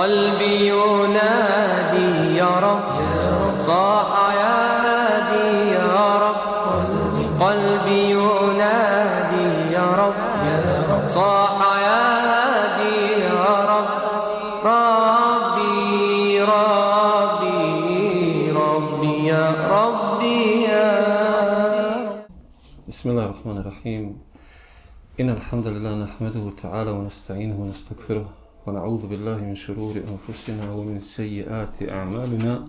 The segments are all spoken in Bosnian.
قلبي ينادي يا رب. صاح يا هادي يا رب. قلبي ينادي يا رب. صاح يا هادي يا رب. ربي ربي ربي يا ربي يا بسم الله الرحمن الرحيم. إن الحمد لله نحمده تعالى ونستعينه ونستغفره. ونعوذ بالله من شرور أنفسنا ومن سيئات أعمالنا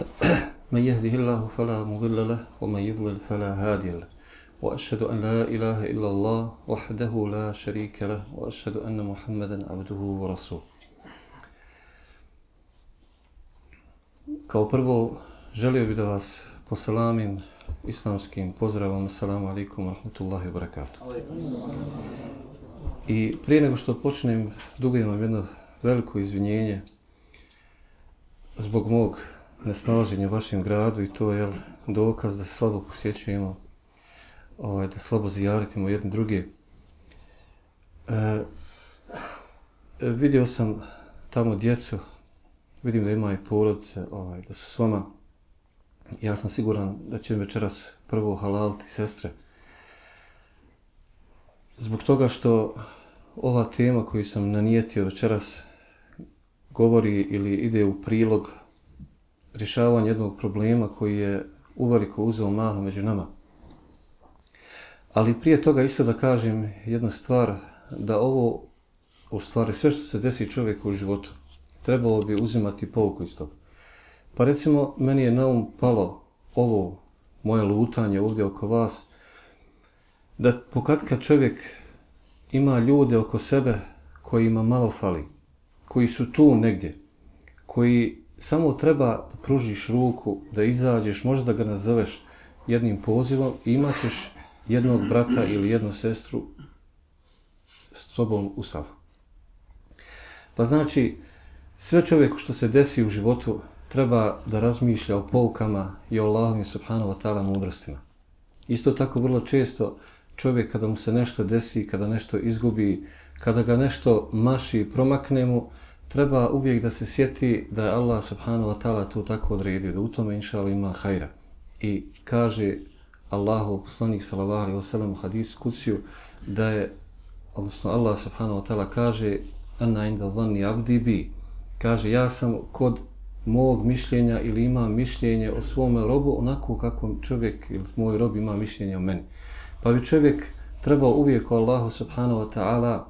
من يهده الله فلا مضل له ومن يضلل فلا هادي له وأشهد أن لا إله إلا الله وحده لا شريك له وأشهد أن محمدا عبده ورسوله Kao prvo, želio bih da vas poselamim islamskim pozdravom. Assalamu alaikum wa rahmatullahi wa barakatuh. I prije nego što počnem, dugujem vam jedno veliko izvinjenje zbog mog nesnalaženja u vašem gradu i to je dokaz da se slabo posjećujemo, ovaj, da slabo zijaritimo jedni druge. E, vidio sam tamo djecu, vidim da ima i porodice, ovaj, da su s vama. Ja sam siguran da će večeras prvo halaliti sestre. Zbog toga što ova tema koju sam nanijetio večeras govori ili ide u prilog rješavanja jednog problema koji je uveliko uzeo maha među nama. Ali prije toga isto da kažem jednu stvar, da ovo u stvari sve što se desi čovjeku u životu trebalo bi uzimati pouku iz toga. Pa recimo, meni je na um palo ovo moje lutanje ovdje oko vas, da pokad kad čovjek ima ljude oko sebe kojima malo fali, koji su tu negdje, koji samo treba da pružiš ruku, da izađeš, možda da ga nazoveš jednim pozivom i imat ćeš jednog brata ili jednu sestru s tobom u safu. Pa znači, sve čovjeku što se desi u životu treba da razmišlja o poukama i o Allahom i subhanahu wa ta'ala mudrostima. Isto tako vrlo često čovjek kada mu se nešto desi, kada nešto izgubi, kada ga nešto maši i promakne mu, treba uvijek da se sjeti da je Allah subhanahu wa ta'ala to tako odredio, da u tome inša ima hajra. I kaže Allahu poslanik sallallahu alaihi wa sallam u hadisu kuciju da je, odnosno Allah subhanahu wa ta'ala kaže anna inda dhanni abdi bi, kaže ja sam kod mog mišljenja ili ima mišljenje o svome robu onako kako čovjek ili moj rob ima mišljenje o meni. Pa bi čovjek trebao uvijek o Allahu subhanahu wa ta'ala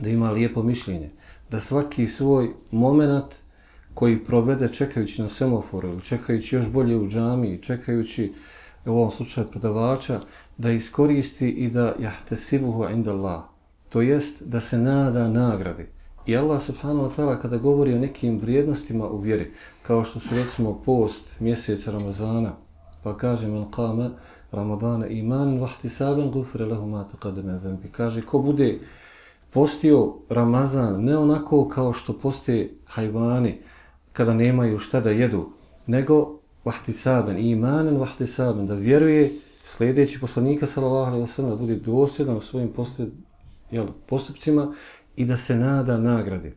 da ima lijepo mišljenje. Da svaki svoj moment koji provede čekajući na semaforu ili čekajući još bolje u džami, čekajući u ovom slučaju predavača, da iskoristi i da jahte sibuhu inda Allah. To jest da se nada nagradi. I Allah subhanahu wa ta'ala kada govori o nekim vrijednostima u vjeri, kao što su recimo post mjeseca Ramazana, pa kaže man qama Ramadana iman vahti saben gufre lehu ma taqadame zembi. Kaže ko bude postio Ramazan ne onako kao što poste hajvani kada nemaju šta da jedu, nego vahti saben imanen vahti saben da vjeruje sljedeći poslanika sallallahu alaihi wa sallam da bude dosljedan u svojim postup, jel, postupcima i da se nada nagradi.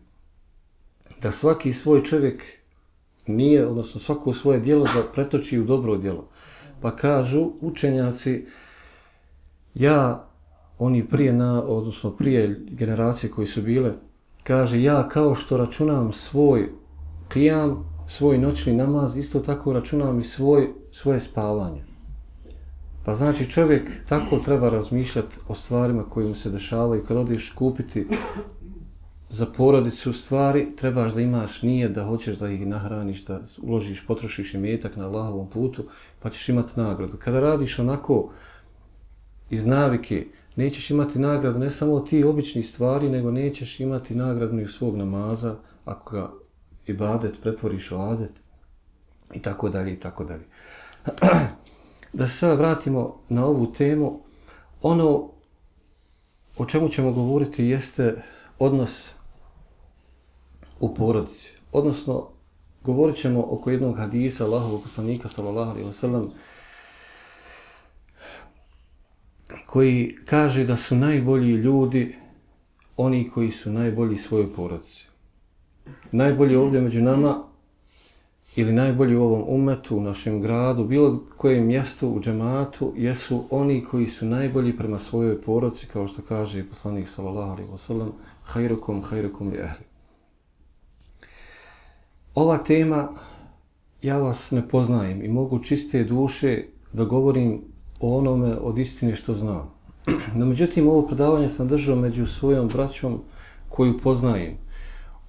Da svaki svoj čovjek nije, odnosno svako svoje dijelo da pretoči u dobro dijelo. Pa kažu učenjaci, ja, oni prije, na, odnosno prije generacije koji su bile, kaže ja kao što računam svoj kijam, svoj noćni namaz, isto tako računam i svoj, svoje spavanje. Pa znači čovjek tako treba razmišljati o stvarima koje mu se dešavaju. Kad odiš kupiti za porodicu stvari, trebaš da imaš nije da hoćeš da ih nahraniš, da uložiš, potrošiš imetak na Allahovom putu, pa ćeš imati nagradu. Kada radiš onako iz navike, nećeš imati nagradu ne samo ti obični stvari, nego nećeš imati nagradu i svog namaza, ako ga ibadet pretvoriš u adet, i tako dalje, i tako dalje. da se sada vratimo na ovu temu, ono o čemu ćemo govoriti jeste odnos u porodici. Odnosno, govorit ćemo oko jednog hadisa Allahovog poslanika sallallahu alaihi wa sallam koji kaže da su najbolji ljudi oni koji su najbolji svojoj porodici. najbolji ovdje među nama ili najbolji u ovom umetu, u našem gradu, bilo kojem mjestu u džematu, jesu oni koji su najbolji prema svojoj poroci, kao što kaže poslanik sallallahu alaihi wa sallam, hajrukom, hajrukom li ehli. Ova tema, ja vas ne poznajem i mogu čiste duše da govorim o onome od istine što znam. No, međutim, ovo predavanje sam držao među svojom braćom koju poznajem,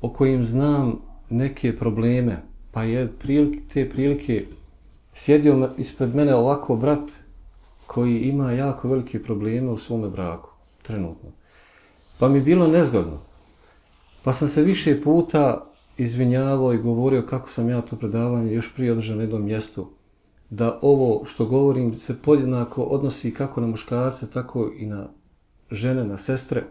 o kojim znam neke probleme, pa je prilike, te prilike sjedio ispred mene ovako brat koji ima jako velike probleme u svome braku, trenutno. Pa mi je bilo nezgodno. Pa sam se više puta izvinjavao i govorio kako sam ja to predavanje još prije održao na jednom mjestu, da ovo što govorim se podjednako odnosi kako na muškarce, tako i na žene, na sestre.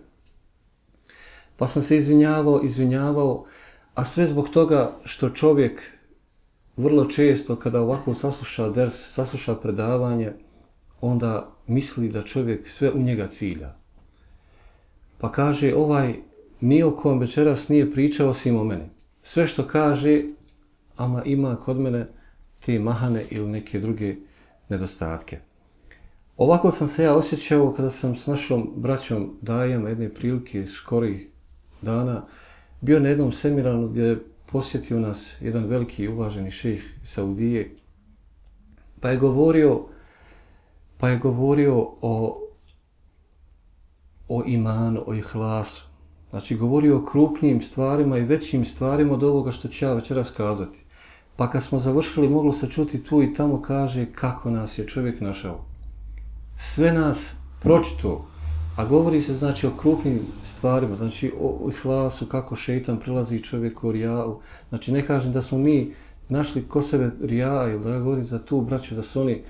Pa sam se izvinjavao, izvinjavao, a sve zbog toga što čovjek vrlo često kada ovako sasluša ders, sasluša predavanje, onda misli da čovjek sve u njega cilja. Pa kaže, ovaj nijokom večeras nije pričao osim o meni. Sve što kaže, ama ima kod mene te mahane ili neke druge nedostatke. Ovako sam se ja osjećao kada sam s našom braćom dajem jedne prilike skorih dana bio na jednom semiranu gdje je posjetio nas jedan veliki uvaženi šejh Saudije pa je govorio pa je govorio o o imanu, o ihlasu. Znači, govori o krupnijim stvarima i većim stvarima od ovoga što ću ja večeras kazati. Pa kad smo završili, moglo se čuti tu i tamo kaže kako nas je čovjek našao. Sve nas pročito, a govori se znači o krupnim stvarima, znači o hlasu, kako šeitan prilazi čovjeku u rijau. Znači ne kažem da smo mi našli ko sebe rija ili da govorim za tu braću da su oni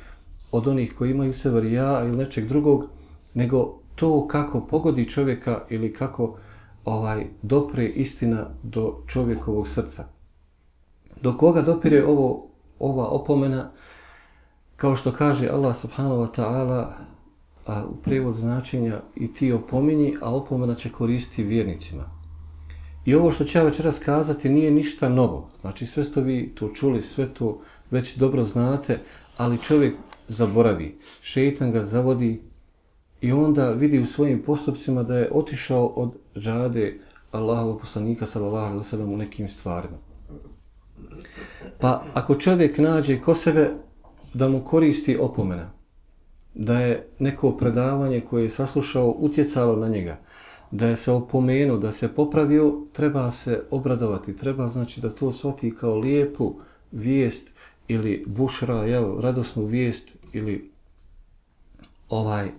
od onih koji imaju sebe rija ili nečeg drugog, nego to kako pogodi čovjeka ili kako ovaj dopre istina do čovjekovog srca. Do koga dopire ovo, ova opomena, kao što kaže Allah subhanahu wa ta'ala, a u prevod značenja i ti opominji, a opomena će koristiti vjernicima. I ovo što ću ja večeras kazati nije ništa novo. Znači sve što vi to čuli, sve to već dobro znate, ali čovjek zaboravi. Šeitan ga zavodi i onda vidi u svojim postupcima da je otišao od žade Allahovog poslanika sallallahu alejhi ve sellem u nekim stvarima. Pa ako čovjek nađe ko sebe da mu koristi opomena, da je neko predavanje koje je saslušao utjecalo na njega, da je se opomenuo, da se popravio, treba se obradovati, treba znači da to shvati kao lijepu vijest ili bušra, jel, radosnu vijest ili ovaj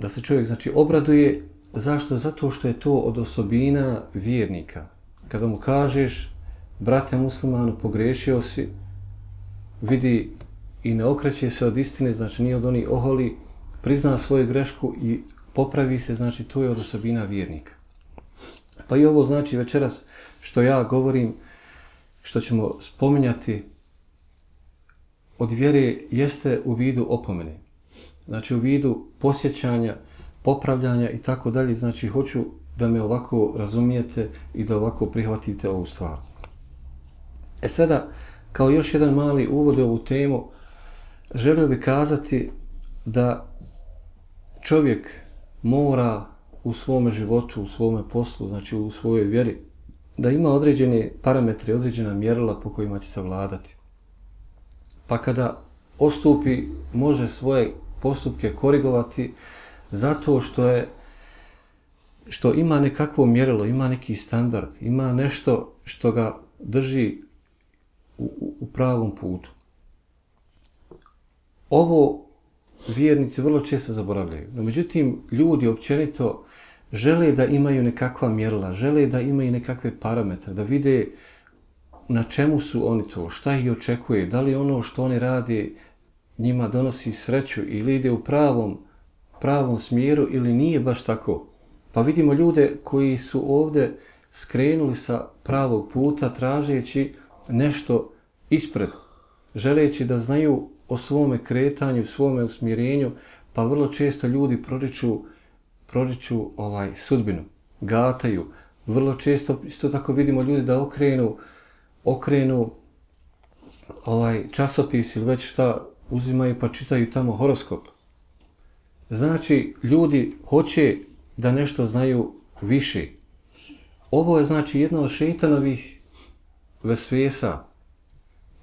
da se čovjek znači obraduje zašto zato što je to od osobina vjernika kada mu kažeš brate muslimanu, pogrešio si, vidi i ne okreće se od istine, znači nije od onih oholi, prizna svoju grešku i popravi se, znači to je od osobina vjernika. Pa i ovo znači večeras što ja govorim, što ćemo spominjati od vjere jeste u vidu opomene. Znači u vidu posjećanja, popravljanja i tako dalje. Znači hoću da me ovako razumijete i da ovako prihvatite ovu stvar. E sada, kao još jedan mali uvod u ovu temu, želio bih kazati da čovjek mora u svome životu, u svome poslu, znači u svojoj vjeri, da ima određene parametre, određena mjerila po kojima će se vladati. Pa kada ostupi, može svoje postupke korigovati zato što je što ima nekakvo mjerilo, ima neki standard, ima nešto što ga drži u, u pravom putu. Ovo vjernici vrlo često zaboravljaju. No, međutim, ljudi općenito žele da imaju nekakva mjerila, žele da imaju nekakve parametre, da vide na čemu su oni to, šta ih očekuje, da li ono što oni radi njima donosi sreću ili ide u pravom, pravom smjeru ili nije baš tako. Pa vidimo ljude koji su ovdje skrenuli sa pravog puta tražeći nešto ispred, želeći da znaju o svome kretanju, svome usmjerenju, pa vrlo često ljudi proriču, proriču ovaj sudbinu, gataju, Vrlo često isto tako vidimo ljudi da okrenu, okrenu ovaj časopis ili već šta uzimaju pa čitaju tamo horoskop. Znači, ljudi hoće da nešto znaju više. Ovo je znači jedna od šeitanovih vesvesa.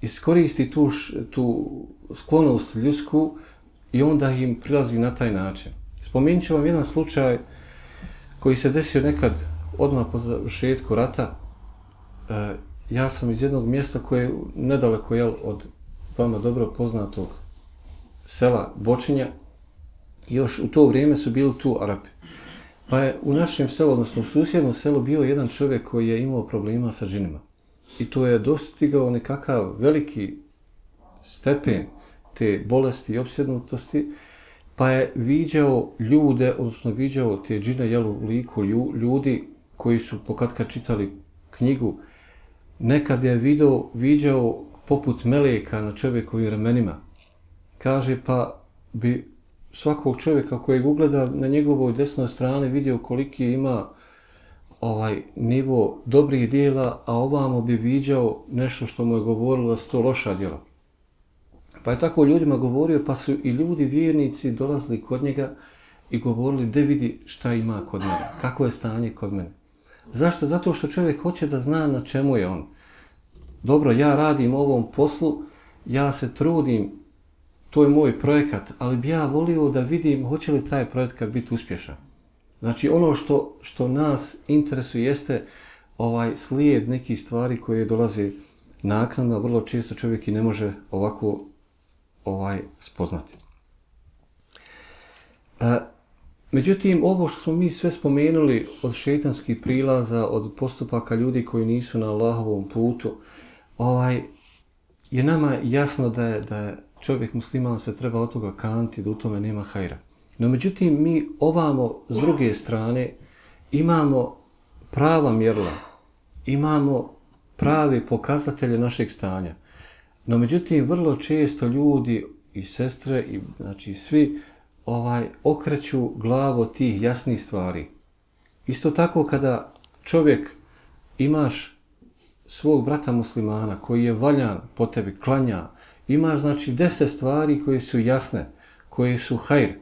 Iskoristi tu, š- tu sklonost ljudsku i onda im prilazi na taj način. Spomenut ću vam jedan slučaj koji se desio nekad odmah po završetku rata. E, ja sam iz jednog mjesta koje je nedaleko jel, od vama dobro poznatog sela Bočinja. Još u to vrijeme su bili tu Arapi. Pa je u našem selu, odnosno u susjednom selu, bio jedan čovjek koji je imao problema sa džinima. I to je dostigao nekakav veliki stepen te bolesti i opsjednutosti, pa je viđao ljude, odnosno viđao te džine jel, u liku ljudi koji su pokatka čitali knjigu. Nekad je video, viđao poput meleka na čovjekovim ramenima. Kaže pa bi svakog čovjeka kojeg ugleda na njegovoj desnoj strani vidio koliki ima ovaj nivo dobrih dijela, a ovamo bi viđao nešto što mu je govorilo da su to loša djela. Pa je tako ljudima govorio, pa su i ljudi vjernici dolazili kod njega i govorili, de vidi šta ima kod mene, kako je stanje kod mene. Zašto? Zato što čovjek hoće da zna na čemu je on. Dobro, ja radim ovom poslu, ja se trudim, to je moj projekat, ali bi ja volio da vidim hoće li taj projekat biti uspješan. Znači ono što, što nas interesuje jeste ovaj slijed nekih stvari koje dolaze naknadno, vrlo često čovjek i ne može ovako ovaj spoznati. E, međutim, ovo što smo mi sve spomenuli od šetanskih prilaza, od postupaka ljudi koji nisu na Allahovom putu, ovaj, je nama jasno da je, da je čovjek musliman se treba od toga kanti, da u tome nema hajra. No međutim, mi ovamo s druge strane imamo prava mjerla, imamo prave pokazatelje našeg stanja. No međutim, vrlo često ljudi i sestre i znači svi ovaj okreću glavu tih jasnih stvari. Isto tako kada čovjek imaš svog brata muslimana koji je valjan po tebi, klanja, imaš znači deset stvari koje su jasne, koje su hajr.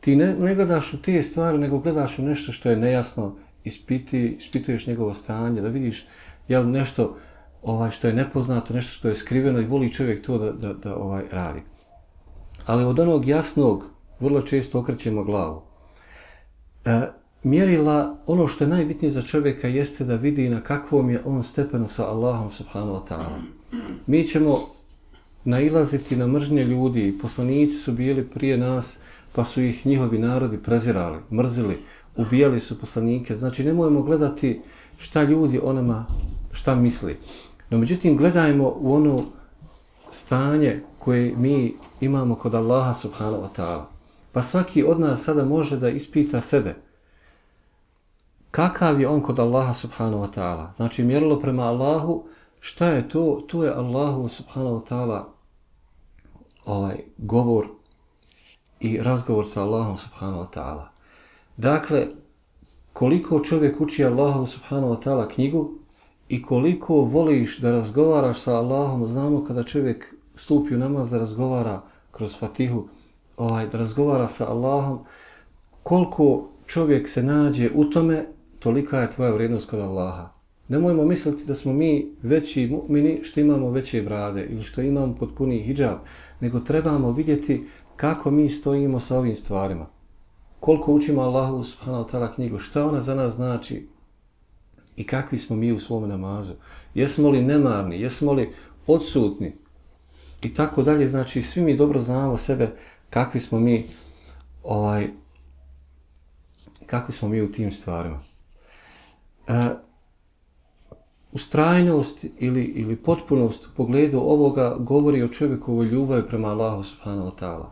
Ti ne, ne gledaš u te stvari, nego gledaš u nešto što je nejasno, ispiti, ispituješ njegovo stanje, da vidiš jel nešto ovaj što je nepoznato, nešto što je skriveno i voli čovjek to da, da, da ovaj radi. Ali od onog jasnog vrlo često okrećemo glavu. E, mjerila, ono što je najbitnije za čovjeka jeste da vidi na kakvom je on stepenu sa Allahom subhanahu wa ta'ala. Mi ćemo nailaziti na mržnje ljudi, poslanici su bili prije nas, pa su ih njihovi narodi prezirali, mrzili, ubijali su poslanike. Znači, nemojmo gledati šta ljudi onama, šta misli. No, međutim, gledajmo u ono stanje koje mi imamo kod Allaha subhanahu wa ta'ala. Pa svaki od nas sada može da ispita sebe. Kakav je on kod Allaha subhanahu wa ta'ala? Znači, mjerilo prema Allahu, šta je to? To je Allahu subhanahu wa ta'ala ovaj govor i razgovor sa Allahom subhanahu wa ta'ala. Dakle, koliko čovjek uči Allahu subhanahu wa ta'ala knjigu i koliko voliš da razgovaraš sa Allahom, znamo kada čovjek stupi u namaz da razgovara kroz fatihu, ovaj, da razgovara sa Allahom, koliko čovjek se nađe u tome, tolika je tvoja vrijednost kod Allaha. Nemojmo misliti da smo mi veći mu'mini što imamo veće brade ili što imamo potpuni hijab, nego trebamo vidjeti kako mi stojimo sa ovim stvarima. Koliko učimo Allahu subhanahu wa ta'ala knjigu, šta ona za nas znači i kakvi smo mi u svom namazu. Jesmo li nemarni, jesmo li odsutni i tako dalje. Znači, svi mi dobro znamo sebe kakvi smo mi ovaj kakvi smo mi u tim stvarima. E, ustrajnost ili, ili potpunost u pogledu ovoga govori o čovjekovoj ljubavi prema Allahu subhanahu wa ta'ala.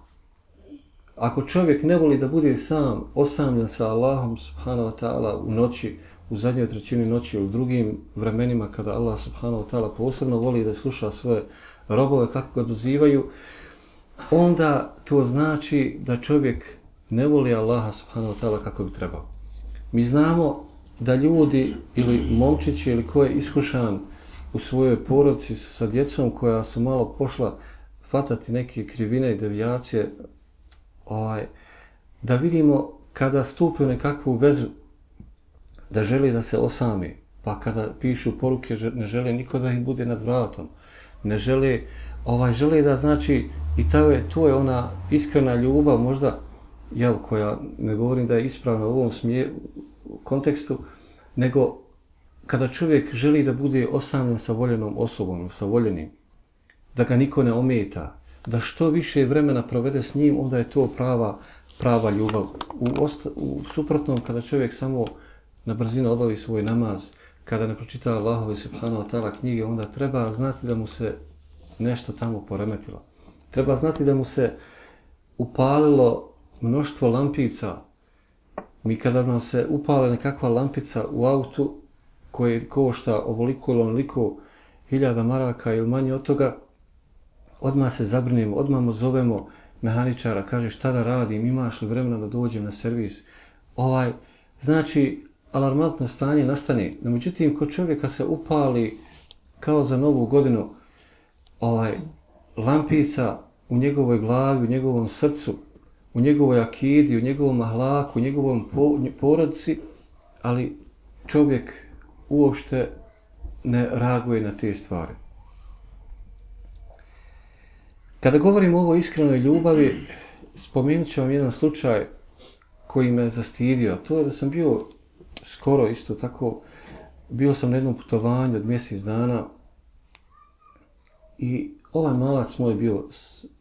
Ako čovjek ne voli da bude sam osamljen sa Allahom subhanahu wa ta'ala u noći, u zadnjoj trećini noći ili u drugim vremenima kada Allah subhanahu wa ta'ala posebno voli da sluša svoje robove kako ga dozivaju, onda to znači da čovjek ne voli Allaha subhanahu wa ta'ala kako bi trebao. Mi znamo da ljudi ili momčići ili ko je iskušan u svojoj porodci sa, djecom koja su malo pošla fatati neke krivine i devijacije, ovaj, da vidimo kada stupe u nekakvu vezu, da želi da se osami, pa kada pišu poruke ne žele niko da ih bude nad vratom, ne žele, ovaj, žele da znači i to je, to je ona iskrena ljubav možda, jel, koja ne govorim da je ispravna u ovom smjeru, kontekstu, nego kada čovjek želi da bude osamljen sa voljenom osobom, sa voljenim, da ga niko ne ometa, da što više vremena provede s njim, onda je to prava, prava ljubav. U, osta, u suprotnom, kada čovjek samo na brzinu obavi svoj namaz, kada ne pročita Allahove subhanahu wa ta'ala knjige, onda treba znati da mu se nešto tamo poremetilo. Treba znati da mu se upalilo mnoštvo lampica. Mi kada nam se upale nekakva lampica u autu koje košta ovoliko ili onoliko hiljada maraka ili manje od toga, odmah se zabrinemo, odmah mu zovemo mehaničara, kaže šta da radim, imaš li vremena da dođem na servis. Ovaj, znači, alarmantno stanje nastane. No, međutim, kod čovjeka se upali kao za novu godinu ovaj lampica u njegovoj glavi, u njegovom srcu, u njegovoj akidi, u njegovom ahlaku, u njegovom porodci, ali čovjek uopšte ne reaguje na te stvari. Kada govorim o ovoj iskrenoj ljubavi, spomenut ću vam jedan slučaj koji me zastidio. To je da sam bio skoro isto tako, bio sam na jednom putovanju od mjesec dana i ovaj malac moj bio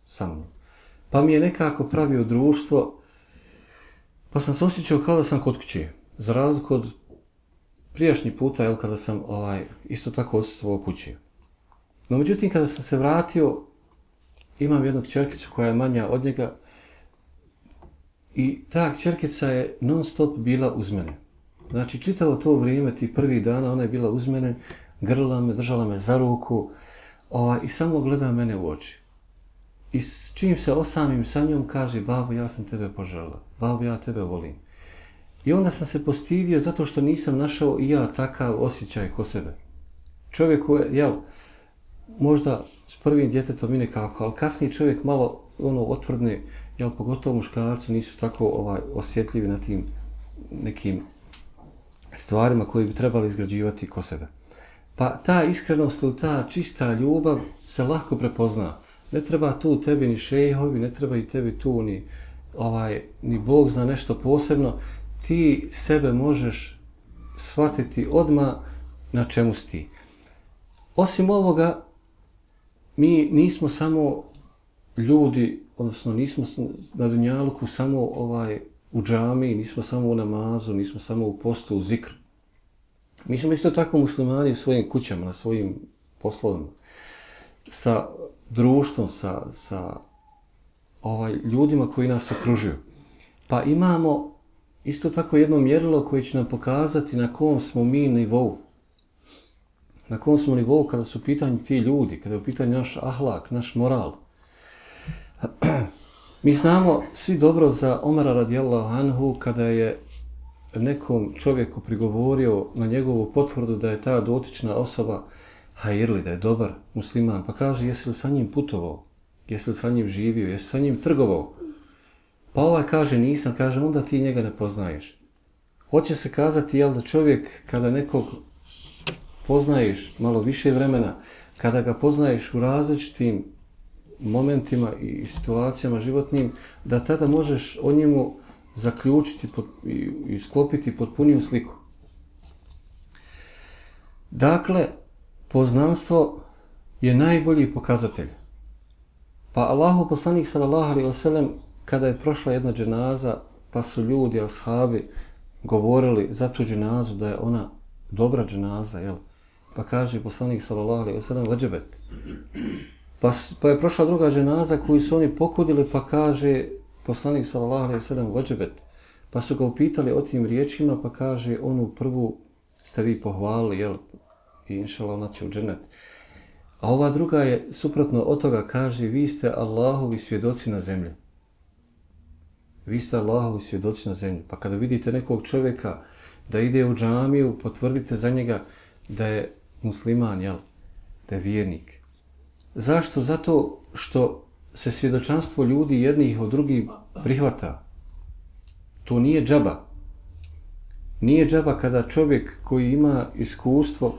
sa mnom. Pa mi je nekako pravio društvo, pa sam se osjećao kao da sam kod kuće. Za razliku od prijašnji puta, jel, kada sam ovaj, isto tako osjećao kuće. No, međutim, kada sam se vratio, imam jednog čerkicu koja je manja od njega i ta čerkica je non stop bila uz mene. Znači, čitavo to vrijeme, ti prvi dana, ona je bila uz mene, grla me, držala me za ruku ovaj, i samo gleda mene u oči. I s čim se osamim sa njom, kaže, babo, ja sam tebe poželila, babo, ja tebe volim. I onda sam se postidio zato što nisam našao i ja takav osjećaj ko sebe. Čovjek koji, jel, možda s prvim djetetom i nekako, ali kasnije čovjek malo ono otvrdne, jel, pogotovo muškarci nisu tako ovaj osjetljivi na tim nekim stvarima koje bi trebali izgrađivati ko sebe. Pa ta iskrenost ili ta čista ljubav se lahko prepozna. Ne treba tu tebi ni šejhovi, ne treba i tebi tu ni, ovaj, ni Bog zna nešto posebno. Ti sebe možeš shvatiti odma na čemu si Osim ovoga, mi nismo samo ljudi, odnosno nismo na Dunjaluku samo ovaj u džami, nismo samo u namazu, nismo samo u postu, u zikru. Mi smo isto tako muslimani u svojim kućama, na svojim poslovima, sa društvom, sa, sa ovaj ljudima koji nas okružuju. Pa imamo isto tako jedno mjerilo koje će nam pokazati na kom smo mi nivou. Na kom smo nivou kada su pitanje ti ljudi, kada je u pitanju naš ahlak, naš moral. Mi znamo svi dobro za Omara radijallahu anhu kada je nekom čovjeku prigovorio na njegovu potvrdu da je ta dotična osoba hajirli, da je dobar musliman, pa kaže jesi li sa njim putovao, jesi li sa njim živio, jesi sa njim trgovao. Pa ovaj kaže nisam, kaže onda ti njega ne poznaješ. Hoće se kazati jel da čovjek kada nekog poznaješ malo više vremena, kada ga poznaješ u različitim momentima i situacijama životnim, da tada možeš o njemu zaključiti i, i sklopiti potpuniju sliku. Dakle, poznanstvo je najbolji pokazatelj. Pa Allahu poslanik sallallahu alejhi ve sellem kada je prošla jedna dženaza, pa su ljudi, ashabi, govorili za tu dženazu da je ona dobra dženaza, jel? Pa kaže poslanik sallallahu alejhi ve sellem vađebet. Pa, pa je prošla druga dženaza koju su oni pokudili, pa kaže poslanik sallallahu alejhi ve sellem vađebet. Pa su ga upitali o tim riječima, pa kaže onu prvu ste vi pohvalili, jel? I inšala ona će u dženet. A ova druga je suprotno od toga, kaže vi ste Allahovi svjedoci na zemlji. Vi ste Allahovi svjedoci na zemlji. Pa kada vidite nekog čovjeka da ide u džamiju, potvrdite za njega da je musliman, jel? Da je vjernik. Zašto? Zato što se svjedočanstvo ljudi jednih od drugih prihvata. To nije džaba. Nije džaba kada čovjek koji ima iskustvo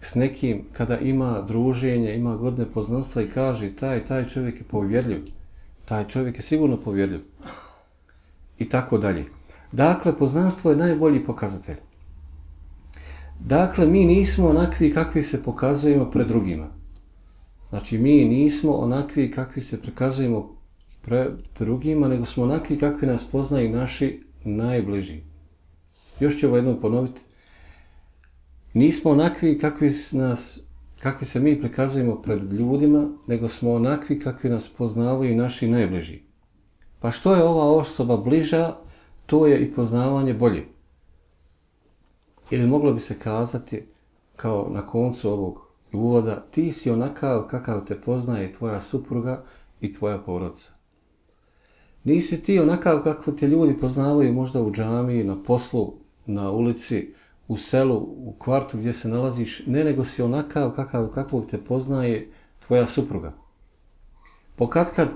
s nekim, kada ima druženje, ima godine poznanstva i kaže taj, taj čovjek je povjerljiv. Taj čovjek je sigurno povjerljiv. I tako dalje. Dakle, poznanstvo je najbolji pokazatelj. Dakle, mi nismo onakvi kakvi se pokazujemo pred drugima. Znači, mi nismo onakvi kakvi se prikazujemo pred drugima, nego smo onakvi kakvi nas poznaju naši najbliži. Još ću ovo jednom ponoviti. Nismo onakvi kakvi, nas, kakvi se mi prikazujemo pred ljudima, nego smo onakvi kakvi nas poznavaju naši najbliži. Pa što je ova osoba bliža, to je i poznavanje bolje. Ili moglo bi se kazati, kao na koncu ovog uvoda, ti si onakav kakav te poznaje tvoja supruga i tvoja porodica. Nisi ti onakav kako te ljudi poznavaju možda u džami, na poslu, na ulici, u selu, u kvartu gdje se nalaziš, ne nego si onakav kakav, kakvog te poznaje tvoja supruga. Pokad kad,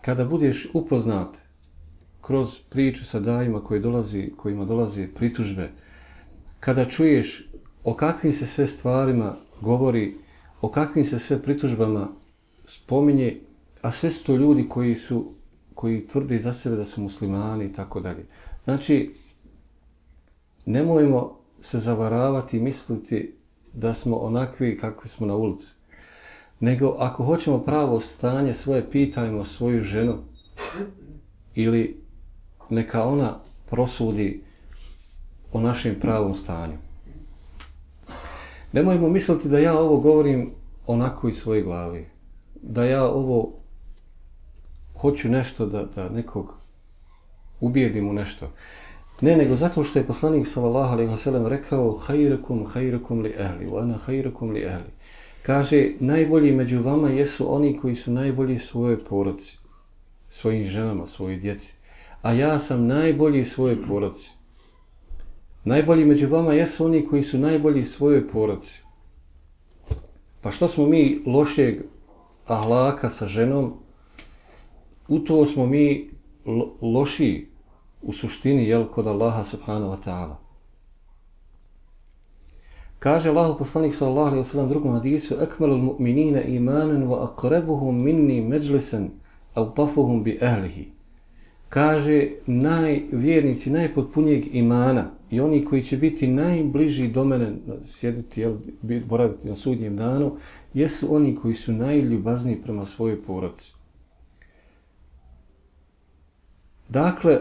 kada budeš upoznat kroz priču sa dajima koji dolazi, kojima dolaze pritužbe, kada čuješ o kakvim se sve stvarima govori, o kakvim se sve pritužbama spominje, a sve su to ljudi koji su koji tvrde za sebe da su muslimani i tako dalje. Znači, nemojmo se zavaravati i misliti da smo onakvi kakvi smo na ulici. Nego, ako hoćemo pravo stanje svoje, pitajmo svoju ženu ili neka ona prosudi o našem pravom stanju. Nemojmo misliti da ja ovo govorim onako iz svoje glavi. Da ja ovo hoću nešto da, da nekog ubijedim u nešto. Ne, nego zato što je poslanik sallallahu alejhi ve sellem rekao hayrukum hayrukum li ahli wa ana hayrukum li ahli. Kaže najbolji među vama jesu oni koji su najbolji svoje porodici, svojim ženama, svojoj djeci. A ja sam najbolji svoje porodici. Najbolji među vama jesu oni koji su najbolji svoje porodici. Pa što smo mi lošeg ahlaka sa ženom, u to smo mi loši u suštini jel kod Allaha subhanahu wa ta'ala. Kaže Allah poslanik sallallahu alejhi ve sellem drugom hadisu: "Akmalul mu'minina imanan wa aqrabuhum minni majlisan altafuhum bi ahlihi." Kaže najvjernici najpotpunijeg imana i oni koji će biti najbliži do mene sjediti jel boraviti na sudnjem danu jesu oni koji su najljubazniji prema svojoj porodici. Dakle,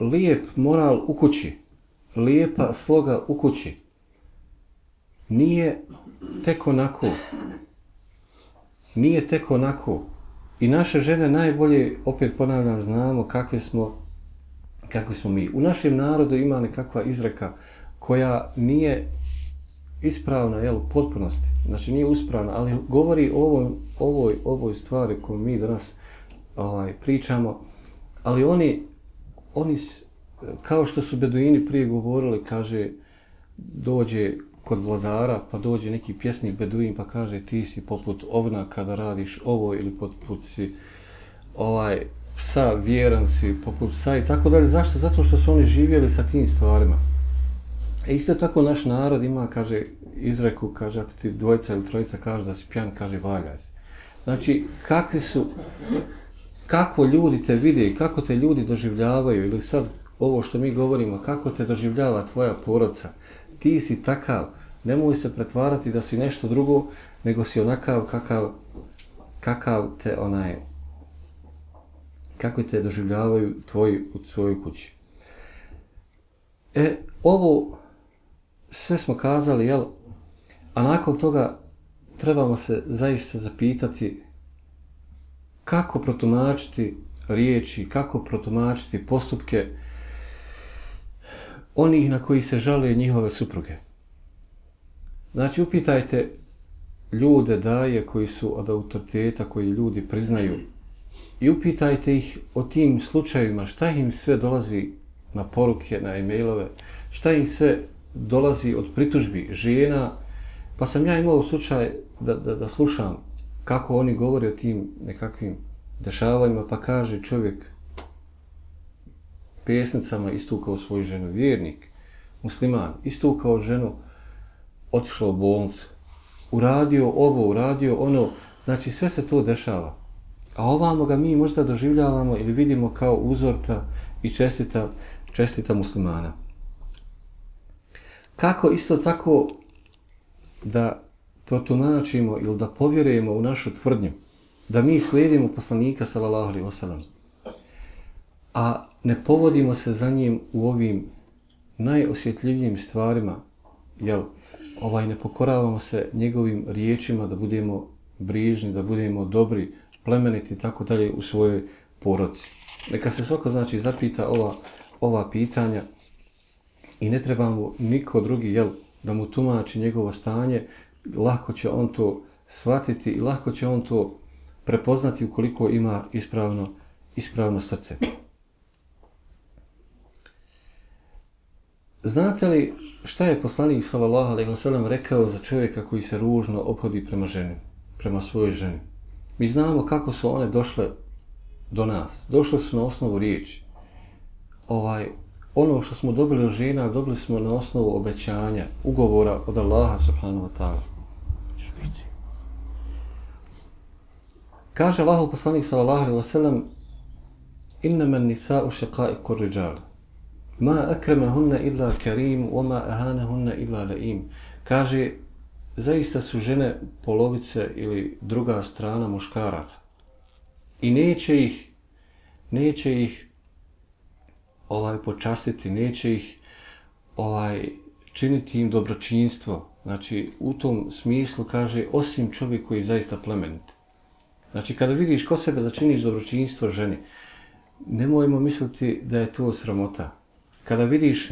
lijep moral u kući, lijepa sloga u kući, nije tek onako. Nije tek onako. I naše žene najbolje, opet ponavljam, znamo kakve smo, kakve smo mi. U našem narodu ima nekakva izreka koja nije ispravna jel, u potpunosti. Znači nije uspravna, ali govori o ovoj, ovoj, ovoj stvari koju mi danas ovaj, pričamo. Ali oni oni, kao što su beduini prije govorili, kaže, dođe kod vladara, pa dođe neki pjesnik beduin, pa kaže, ti si poput ovna kada radiš ovo, ili poput si ovaj, psa, vjeran si, poput psa i tako dalje. Zašto? Zato što su oni živjeli sa tim stvarima. E isto tako naš narod ima, kaže, izreku, kaže, ako ti dvojica ili trojica kaže da si pjan, kaže, valjaj si. Znači, kakvi su, kako ljudi te vide i kako te ljudi doživljavaju ili sad ovo što mi govorimo, kako te doživljava tvoja porodca, ti si takav, nemoj se pretvarati da si nešto drugo, nego si onakav kakav, kakav te onaj, kako te doživljavaju tvoji u svojoj kući. E, ovo sve smo kazali, jel? A nakon toga trebamo se zaista zapitati kako protumačiti riječi, kako protumačiti postupke onih na koji se žale njihove supruge. Znači, upitajte ljude daje koji su od autoriteta, koji ljudi priznaju i upitajte ih o tim slučajevima, šta im sve dolazi na poruke, na e-mailove, šta im sve dolazi od pritužbi žena, pa sam ja imao slučaj da, da, da slušam kako oni govore o tim nekakvim dešavanjima, pa kaže čovjek pesnicama istukao svoju ženu, vjernik, musliman, istukao ženu, otišao u bolnicu, uradio ovo, uradio ono, znači sve se to dešava. A ovamo ga mi možda doživljavamo ili vidimo kao uzorta i čestita, čestita muslimana. Kako isto tako da protumačimo ili da povjerujemo u našu tvrdnju, da mi slijedimo poslanika sallallahu alaihi wasallam, a ne povodimo se za njim u ovim najosjetljivijim stvarima, jel, ovaj, ne pokoravamo se njegovim riječima da budemo brižni, da budemo dobri, plemeniti i tako dalje u svojoj porodci. Neka se svako znači zapita ova, ova pitanja i ne trebamo niko drugi jel, da mu tumači njegovo stanje, lako će on to shvatiti i lako će on to prepoznati ukoliko ima ispravno, ispravno srce. Znate li šta je poslanik sallallahu alejhi ve sellem rekao za čovjeka koji se ružno ophodi prema ženi, prema svojoj ženi? Mi znamo kako su one došle do nas. Došle su na osnovu riječi. Ovaj, ono što smo dobili od žena, dobili smo na osnovu obećanja, ugovora od Allaha subhanahu wa ta'ala. Kaže Allahu poslanik sallallahu alejhi ve sellem: "Inna man nisa'u shaqa'iqur rijal." Ma akramahunna illa karim, wa ma ahanahunna illa laim. Kaže, zaista su žene polovice ili druga strana muškaraca. I neće ih, neće ih ovaj počastiti, neće ih ovaj činiti im dobročinstvo. Znači, u tom smislu kaže, osim čovjek koji je zaista plemenit. Znači, kada vidiš ko sebe da činiš dobročinstvo ženi, nemojmo misliti da je to sramota kada vidiš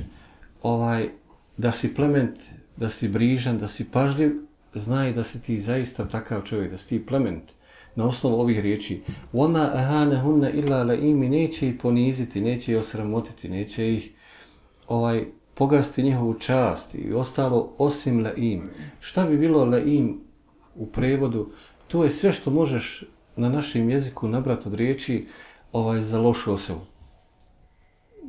ovaj da si plement, da si brižan, da si pažljiv, znaj da si ti zaista takav čovjek, da si ti plement na osnovu ovih riječi. Ona ahane hunne illa la imi neće ih poniziti, neće ih osramotiti, neće ih ovaj pogasti njihovu čast i ostalo osim la im. Šta bi bilo la im u prevodu? To je sve što možeš na našem jeziku nabrati od riječi ovaj, za lošu osobu.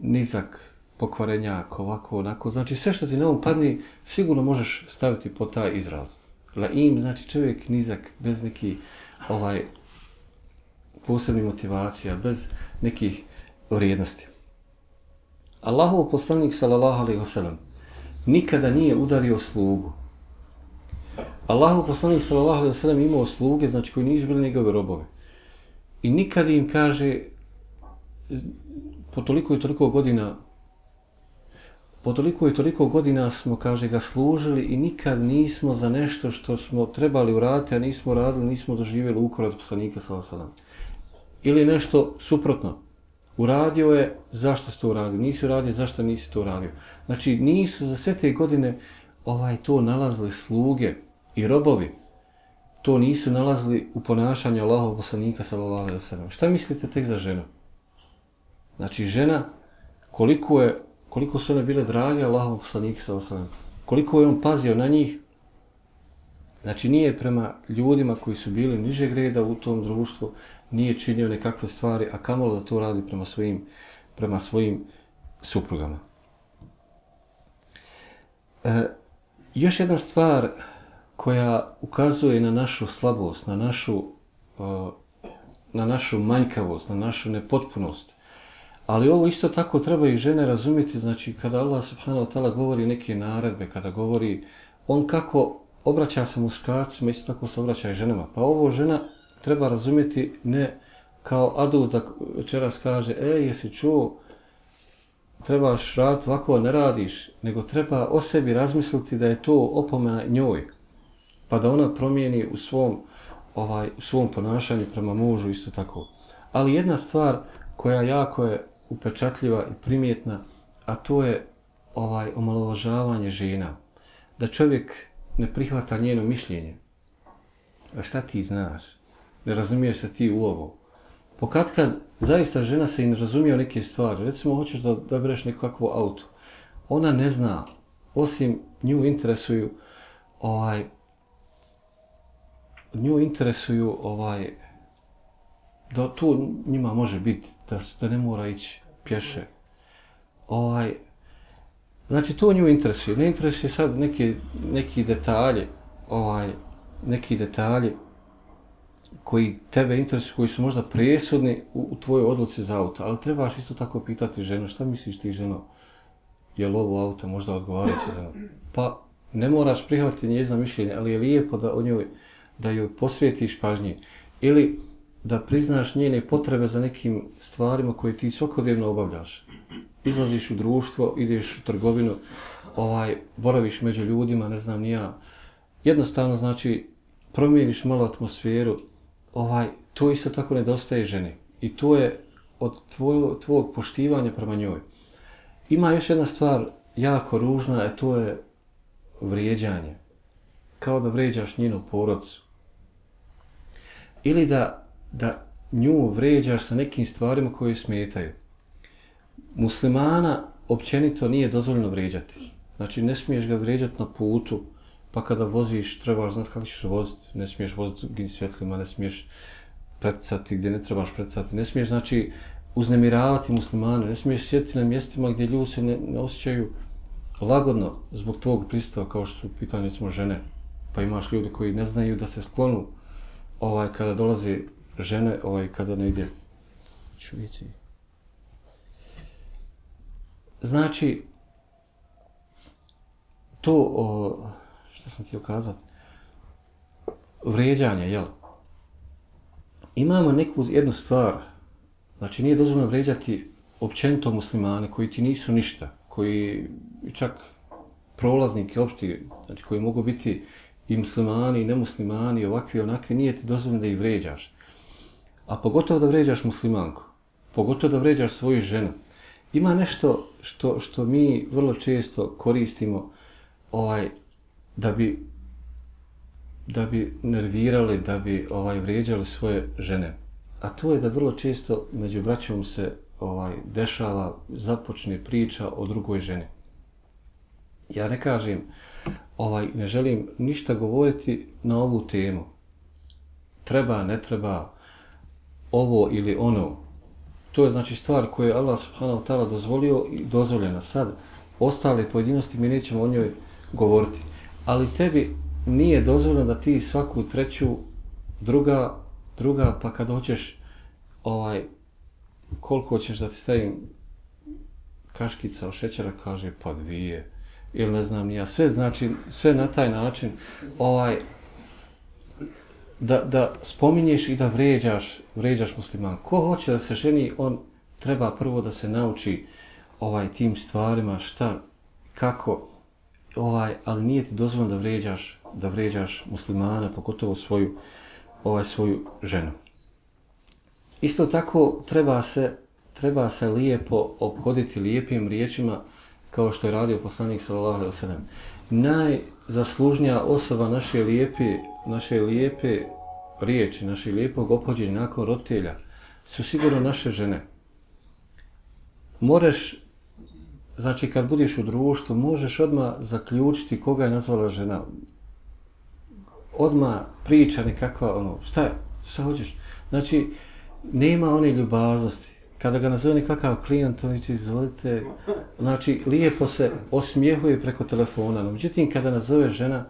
Nizak, pokvarenjak, ovako, onako. Znači sve što ti na ovom padni, sigurno možeš staviti po taj izraz. La im, znači čovjek nizak, bez neki ovaj posebni motivacija, bez nekih vrijednosti. Allahov poslanik sallallahu alejhi ve sellem nikada nije udario slugu. Allahov poslanik sallallahu alejhi ve sellem imao sluge, znači koji nisu bili njegove robove. I nikad im kaže po toliko i toliko godina po toliko i toliko godina smo, kaže, ga služili i nikad nismo za nešto što smo trebali uraditi, a nismo radili, nismo doživjeli ukor od poslanika Salasadam. Ili nešto suprotno. Uradio je, zašto ste uradio? Nisi uradio, zašto nisi to uradio? Znači, nisu za sve te godine ovaj to nalazili sluge i robovi. To nisu nalazili u ponašanju Allahov poslanika Salasadam. Šta mislite tek za ženu? Znači, žena, koliko je koliko su one bile drage Allahov poslanika sallallahu alejhi ve sellem. Koliko je on pazio na njih. Znači nije prema ljudima koji su bili niže greda u tom društvu, nije činio nekakve stvari, a kamalo da to radi prema svojim, prema svojim suprugama. E, još jedna stvar koja ukazuje na našu slabost, na našu, uh, na našu manjkavost, na našu nepotpunost, Ali ovo isto tako treba i žene razumjeti, znači kada Allah subhanahu wa ta'ala govori neke naredbe, kada govori on kako obraća se muškarcima, isto tako se obraća i ženama. Pa ovo žena treba razumjeti ne kao adu da večeras kaže, e, jesi čuo, trebaš raditi ovako, ne radiš, nego treba o sebi razmisliti da je to opomena njoj, pa da ona promijeni u svom, ovaj, u svom ponašanju prema mužu isto tako. Ali jedna stvar koja jako je upečatljiva i primjetna, a to je ovaj omalovažavanje žena. Da čovjek ne prihvata njeno mišljenje. A šta ti znaš? Ne razumiješ se ti u ovo. Pokatkad zaista žena se i ne razumije neke stvari, recimo hoćeš da, dobereš nekakvo auto, ona ne zna, osim nju interesuju ovaj nju interesuju ovaj da tu njima može biti da, da ne mora ići pješe. Ovaj, znači to nju interesuje. Ne interesuje sad neki, neki detalje, ovaj, neki detalji koji tebe interesuju, koji su možda presudni u, u tvojoj odluci za auto, ali trebaš isto tako pitati ženu, šta misliš ti ženo, je li ovo auto možda odgovarajuće za? Pa ne moraš prihvatiti njezno mišljenje, ali je lijepo da o njoj, da joj posvijetiš pažnje. Ili da priznaš njene potrebe za nekim stvarima koje ti svakodnevno obavljaš. Izlaziš u društvo, ideš u trgovinu, ovaj, boraviš među ljudima, ne znam ni ja. Jednostavno, znači, promijeniš malo atmosferu, ovaj, to isto tako nedostaje ženi. I to je od tvojog, tvojeg poštivanja prema njoj. Ima još jedna stvar jako ružna, a to je vrijeđanje. Kao da vrijeđaš njenu porodcu. Ili da da nju vređaš sa nekim stvarima koje smetaju. Muslimana općenito nije dozvoljeno vređati. Znači, ne smiješ ga vređati na putu, pa kada voziš, trebaš znati kako ćeš voziti. Ne smiješ voziti gdje svjetlima, ne smiješ predsati gdje ne trebaš predsati. Ne smiješ, znači, uznemiravati muslimane, ne smiješ sjetiti na mjestima gdje ljudi se ne, ne osjećaju lagodno zbog tvog pristava, kao što su pitanje, recimo, žene. Pa imaš ljudi koji ne znaju da se sklonu ovaj, kada dolazi žene ovaj kada ne ide. Ću vidjeti. Znači to o, što sam ti ukazat vređanje jel? Imamo neku jednu stvar. Znači nije dozvoljeno vređati općenito muslimane koji ti nisu ništa koji čak prolaznike opšti znači koji mogu biti i muslimani i nemuslimani ovakvi onakvi nije ti dozvoljeno da ih vređaš a pogotovo da vređaš muslimanku, pogotovo da vređaš svoju ženu, ima nešto što, što mi vrlo često koristimo ovaj, da bi da bi nervirali, da bi ovaj vređali svoje žene. A to je da vrlo često među braćom se ovaj dešava, započne priča o drugoj ženi. Ja ne kažem, ovaj ne želim ništa govoriti na ovu temu. Treba, ne treba, ovo ili ono. To je znači stvar koju je Allah subhanahu wa ta'ala dozvolio i dozvoljena sad. Ostale pojedinosti mi nećemo o njoj govoriti. Ali tebi nije dozvoljeno da ti svaku treću, druga, druga, pa kad hoćeš ovaj, koliko hoćeš da ti stavim kaškica od šećera, kaže pa dvije. Ili ne znam, ja sve znači, sve na taj način, ovaj, da, da spominješ i da vređaš, vređaš musliman. Ko hoće da se ženi, on treba prvo da se nauči ovaj tim stvarima, šta, kako, ovaj, ali nije ti dozvoljeno da vređaš, da vređaš muslimana, pogotovo svoju, ovaj, svoju ženu. Isto tako treba se, treba se lijepo obhoditi lijepim riječima kao što je radio poslanik sallallahu alejhi ve sellem. Najzaslužnija osoba naše lijepe naše lijepe riječi, naše lijepog opođenja nakon roditelja, su sigurno naše žene. Moreš, znači kad budeš u društvu, možeš odmah zaključiti koga je nazvala žena. Odmah priča nekakva, ono, šta je, šta hoćeš? Znači, nema one ljubaznosti. Kada ga nazove nekakav klijent, on će izvolite, znači, lijepo se osmijehuje preko telefona. No, međutim, kada nazove žena,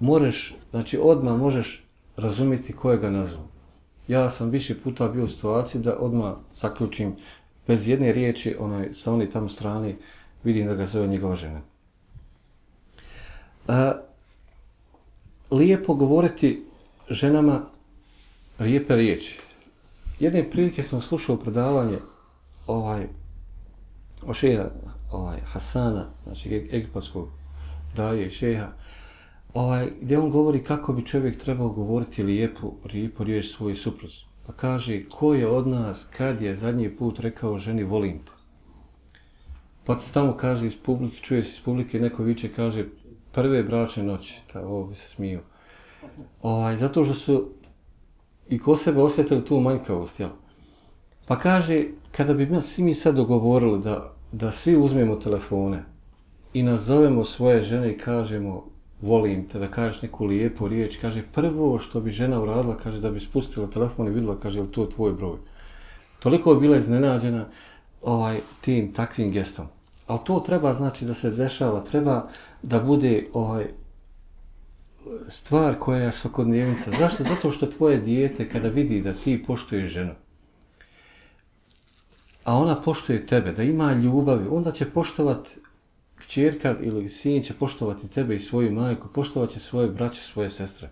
možeš, znači odmah možeš razumjeti ko je ga nazvao. Ja sam više puta bio u situaciji da odmah zaključim bez jedne riječi onaj, sa onih tamo strani vidim da ga zove njegova žena. A, lijepo govoriti ženama lijepe riječi. Jedne prilike sam slušao predavanje ovaj, o šeha ovaj, Hasana, znači e- egipatskog daje šeha, ovaj, gdje on govori kako bi čovjek trebao govoriti lijepu, lijepu riječ svoj supruz. Pa kaže, ko je od nas, kad je zadnji put rekao ženi volim te? Pa se tamo kaže iz publike, čuje se iz publike, neko viče kaže, prve bračne noći, ta, ovo bi se smiju. Ovaj, zato što su i ko sebe osjetili tu manjkavost, jel? Pa kaže, kada bi mi, svi mi sad dogovorili da, da svi uzmemo telefone i nazovemo svoje žene i kažemo volim te, da kažeš neku lijepu riječ, kaže prvo što bi žena uradila, kaže da bi spustila telefon i videla, kaže, je to je tvoj broj. Toliko je bila iznenađena ovaj, tim takvim gestom. Ali to treba znači da se dešava, treba da bude ovaj stvar koja je svakodnevnica. Zašto? Zato što tvoje dijete kada vidi da ti poštuješ ženu, a ona poštuje tebe, da ima ljubavi, onda će poštovati kćerka ili sin će poštovati tebe i svoju majku, poštovat će svoje braće, svoje sestre.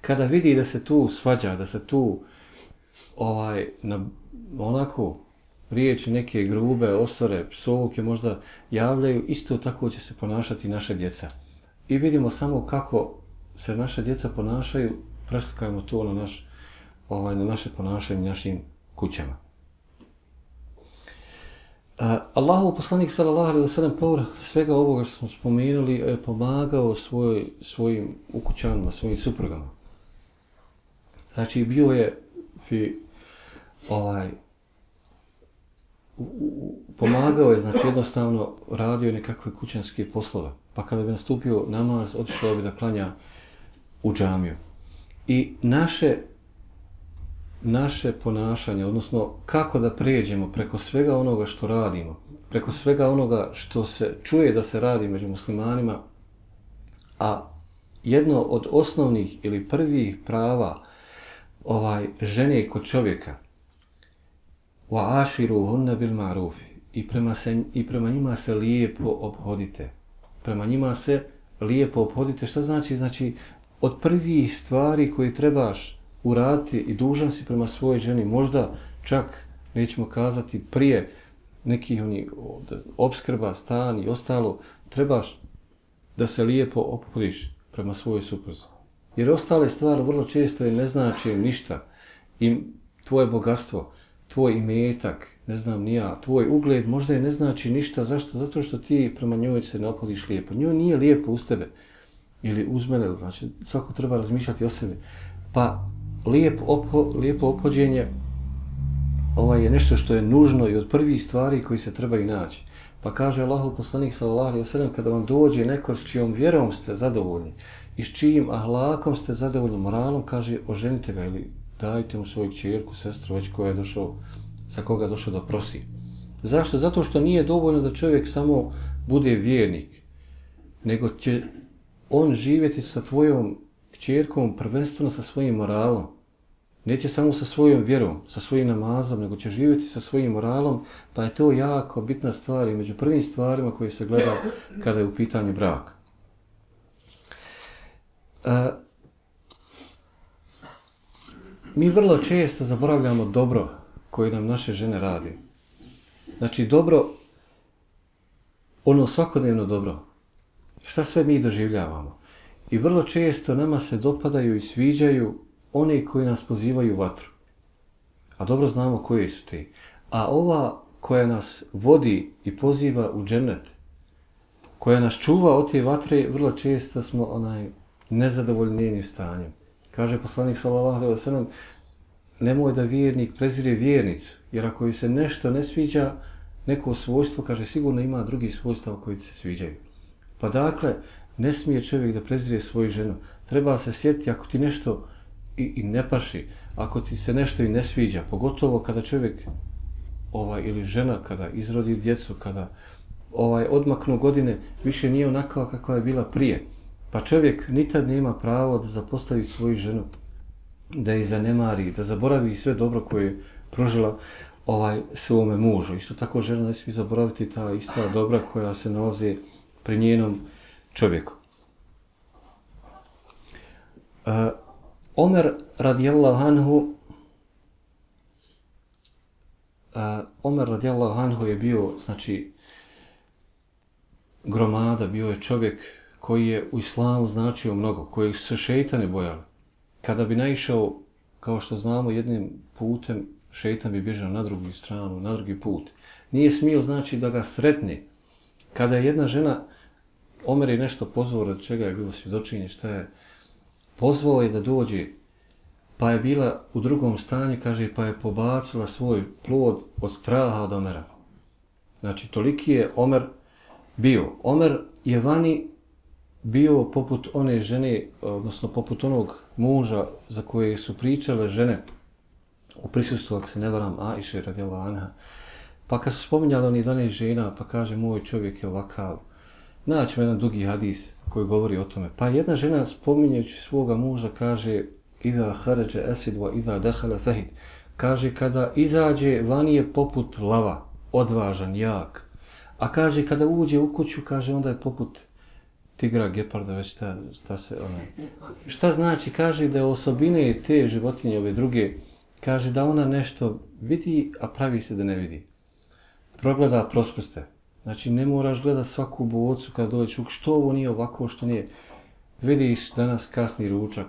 Kada vidi da se tu svađa, da se tu ovaj, na, onako riječi neke grube, osore, psovke možda javljaju, isto tako će se ponašati naše djeca. I vidimo samo kako se naša djeca ponašaju, preslikajmo to na, naš, ovaj, na naše ponašanje našim kućama. Uh, Allahov poslanik sallallahu alejhi ve sellem povrh svega ovoga što smo spomenuli je pomagao svoj svojim ukućanima, svojim suprugama. Znači bio je fi ovaj u, u, pomagao je znači jednostavno radio nekakve kućanske poslove. Pa kada bi nastupio namaz, otišao bi da klanja u džamiju. I naše naše ponašanje, odnosno kako da pređemo preko svega onoga što radimo, preko svega onoga što se čuje da se radi među muslimanima, a jedno od osnovnih ili prvih prava ovaj žene kod čovjeka wa ashiru hunna bil ma'ruf i prema se i prema njima se lijepo obhodite prema njima se lijepo obhodite šta znači znači od prvih stvari koje trebaš urati i dužan si prema svojoj ženi, možda čak, nećemo kazati, prije nekih oni obskrba, stan i ostalo, trebaš da se lijepo ophodiš prema svojoj supruzi. Jer ostale stvari vrlo često ne znači ništa. I tvoje bogatstvo, tvoj imetak, ne znam ni ja, tvoj ugled možda je ne znači ništa. Zašto? Zato što ti prema njoj se ne opodiš lijepo. Njoj nije lijepo uz tebe ili uz mene. Znači, svako treba razmišljati o sebi. Pa lijep opo, lijepo opođenje ovaj je nešto što je nužno i od prvih stvari koji se treba i naći. Pa kaže Allah poslanik sallallahu alejhi ve sellem kada vam dođe neko s čijom vjerom ste zadovoljni i s čijim ahlakom ste zadovoljni moralom, kaže oženite ga ili dajte mu svoju ćerku, sestru, već koja je došao, sa koga došao da prosi. Zašto? Zato što nije dovoljno da čovjek samo bude vjernik, nego će on živjeti sa tvojom kćerkom prvenstveno sa svojim moralom. Neće samo sa svojom vjerom, sa svojim namazom, nego će živjeti sa svojim moralom, pa je to jako bitna stvar i među prvim stvarima koje se gleda kada je u pitanju brak. E, mi vrlo često zaboravljamo dobro koje nam naše žene radi. Znači dobro, ono svakodnevno dobro. Šta sve mi doživljavamo? I vrlo često nama se dopadaju i sviđaju oni koji nas pozivaju u vatru. A dobro znamo koji su ti. A ova koja nas vodi i poziva u džennet, koja nas čuva od te vatre, vrlo često smo onaj nezadovoljni njenim stanjem. Kaže poslanik sallallahu alejhi ve sellem: "Nemoj da vjernik prezire vjernicu, jer ako joj se nešto ne sviđa, neko svojstvo, kaže, sigurno ima drugi svojstva koji se sviđaju." Pa dakle, ne smije čovjek da prezire svoju ženu. Treba se sjetiti ako ti nešto i, i ne paši, ako ti se nešto i ne sviđa, pogotovo kada čovjek ovaj ili žena kada izrodi djecu, kada ovaj odmaknu godine, više nije onakva kakva je bila prije. Pa čovjek nitad nema pravo da zapostavi svoju ženu, da je zanemari, da zaboravi sve dobro koje je prožila ovaj svome mužu. Isto tako žena ne smije zaboraviti ta ista dobra koja se nalazi pri njenom čovjeku. Uh, Omer radijallahu anhu uh, Omer radijallahu anhu je bio znači gromada, bio je čovjek koji je u islamu značio mnogo, koji se šeitane bojali. Kada bi naišao, kao što znamo, jednim putem, šeitan bi bježao na drugu stranu, na drugi put. Nije smio znači da ga sretne. Kada je jedna žena Omer je nešto pozvao od čega je bilo svjedočenje, šta je pozvao je da dođe, pa je bila u drugom stanju, kaže, pa je pobacila svoj plod od straha od Omera. Znači, toliki je Omer bio. Omer je vani bio poput one žene, odnosno poput onog muža za koje su pričale žene u prisustvu, ako se ne varam, Aisha radijala Anha. Pa kad su spominjali oni dane žena, pa kaže, moj čovjek je ovakav, naćemo jedan dugi hadis koji govori o tome. Pa jedna žena spominjajući svoga muža kaže, Iza haređe esid wa iza dehala fehid. Kaže, kada izađe, vani je poput lava, odvažan, jak. A kaže, kada uđe u kuću, kaže, onda je poput tigra, geparda, već šta, šta se, ona... Šta znači? Kaže da je osobine te životinje, ove druge, kaže da ona nešto vidi, a pravi se da ne vidi. Progleda prospuste. Znači, ne moraš gledat svaku bocu kad dođeš u što ovo nije ovako, što nije. Vidiš danas kasni ručak,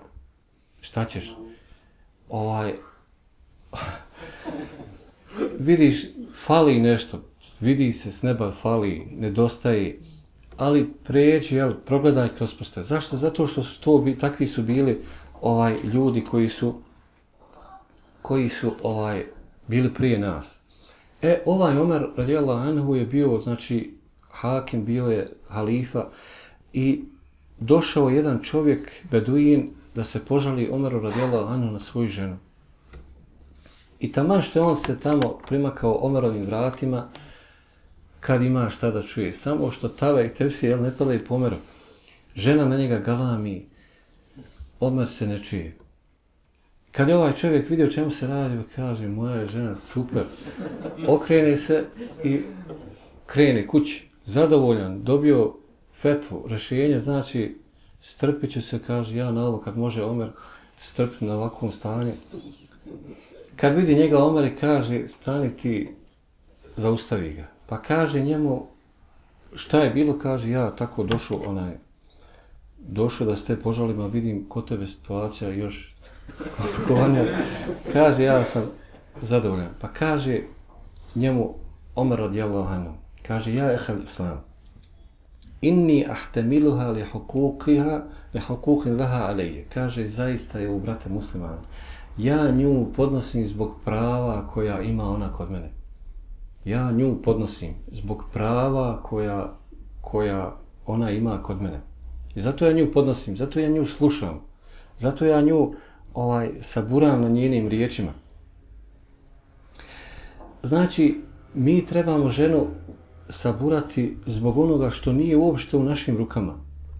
šta ćeš? Ovaj, vidiš, fali nešto, vidi se s neba, fali, nedostaje, ali pređi, jel, progledaj kroz prste. Zašto? Zato što su to, takvi su bili ovaj ljudi koji su koji su ovaj bili prije nas. E, ovaj Omer radijallahu anhu je bio, znači, hakim, bio je halifa i došao jedan čovjek, beduin, da se požali Omeru radijallahu anhu na svoju ženu. I taman što je on se tamo primakao Omerovim vratima, kad ima šta da čuje, samo što tava i tepsi, jel, ne pada i pomero. Žena na njega galami, Omer se ne čuje. Kad je ovaj čovjek vidio čemu se radi, kaže, moja je žena super, okrene se i krene kući, zadovoljan, dobio fetvu, rešenje, znači, strpit ću se, kaže, ja na ovo, kad može Omer strpiti na ovakvom stanju. Kad vidi njega Omer i kaže, stani ti, zaustavi ga. Pa kaže njemu, šta je bilo, kaže, ja tako došao, onaj, došao da ste požalim, a vidim ko tebe situacija još komplikovanja. Kaže, ja sam zadovoljan. Pa kaže njemu Omer radijallahu anhu, kaže, ja je islam, inni ahtemiluha li hukukiha, li hukukin laha alejje. Kaže, zaista je u brate muslimana. Ja nju podnosim zbog prava koja ima ona kod mene. Ja nju podnosim zbog prava koja, koja ona ima kod mene. I zato ja nju podnosim, zato ja nju slušam, zato ja nju ovaj saburam na njenim riječima. Znači, mi trebamo ženu saburati zbog onoga što nije uopšte u našim rukama.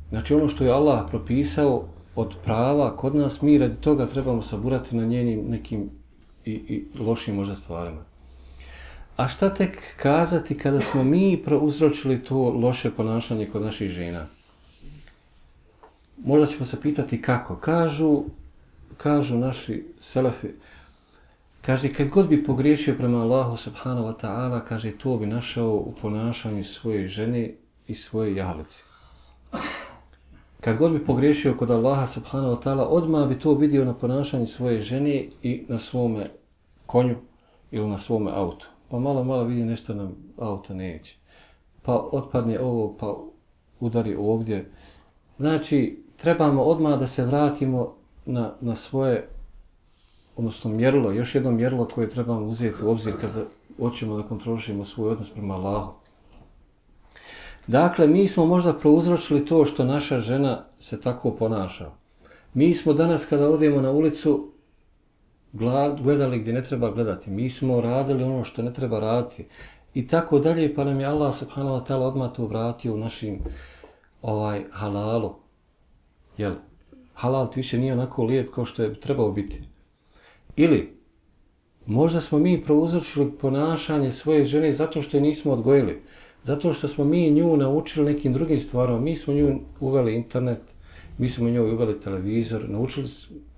Znači, ono što je Allah propisao od prava kod nas, mi radi toga trebamo saburati na njenim nekim i, i lošim možda stvarima. A šta tek kazati kada smo mi prouzročili to loše ponašanje kod naših žena? Možda ćemo se pitati kako. Kažu, kažu naši selefi, kaže, kad god bi pogriješio prema Allahu subhanahu wa ta'ala, kaže, to bi našao u ponašanju svoje žene i svoje jahalice. Kad god bi pogriješio kod Allaha subhanahu wa ta'ala, odmah bi to vidio na ponašanju svoje žene i na svome konju ili na svome autu. Pa malo, malo vidi nešto nam auto neće. Pa otpadne ovo, pa udari ovdje. Znači, trebamo odmah da se vratimo na, na svoje, odnosno mjerilo, još jedno mjerilo koje trebamo uzeti u obzir kada hoćemo da kontrolišemo svoj odnos prema Allahu. Dakle, mi smo možda prouzročili to što naša žena se tako ponaša. Mi smo danas kada odemo na ulicu gledali gdje ne treba gledati. Mi smo radili ono što ne treba raditi. I tako dalje, pa nam je Allah subhanahu wa ta'ala odmah to vratio u našim ovaj, halalu. Jel? Halal ti više nije onako lijep kao što je trebao biti. Ili, možda smo mi prouzročili ponašanje svoje žene zato što je nismo odgojili. Zato što smo mi nju naučili nekim drugim stvarima. Mi smo nju uveli internet, mi smo nju uveli televizor, naučili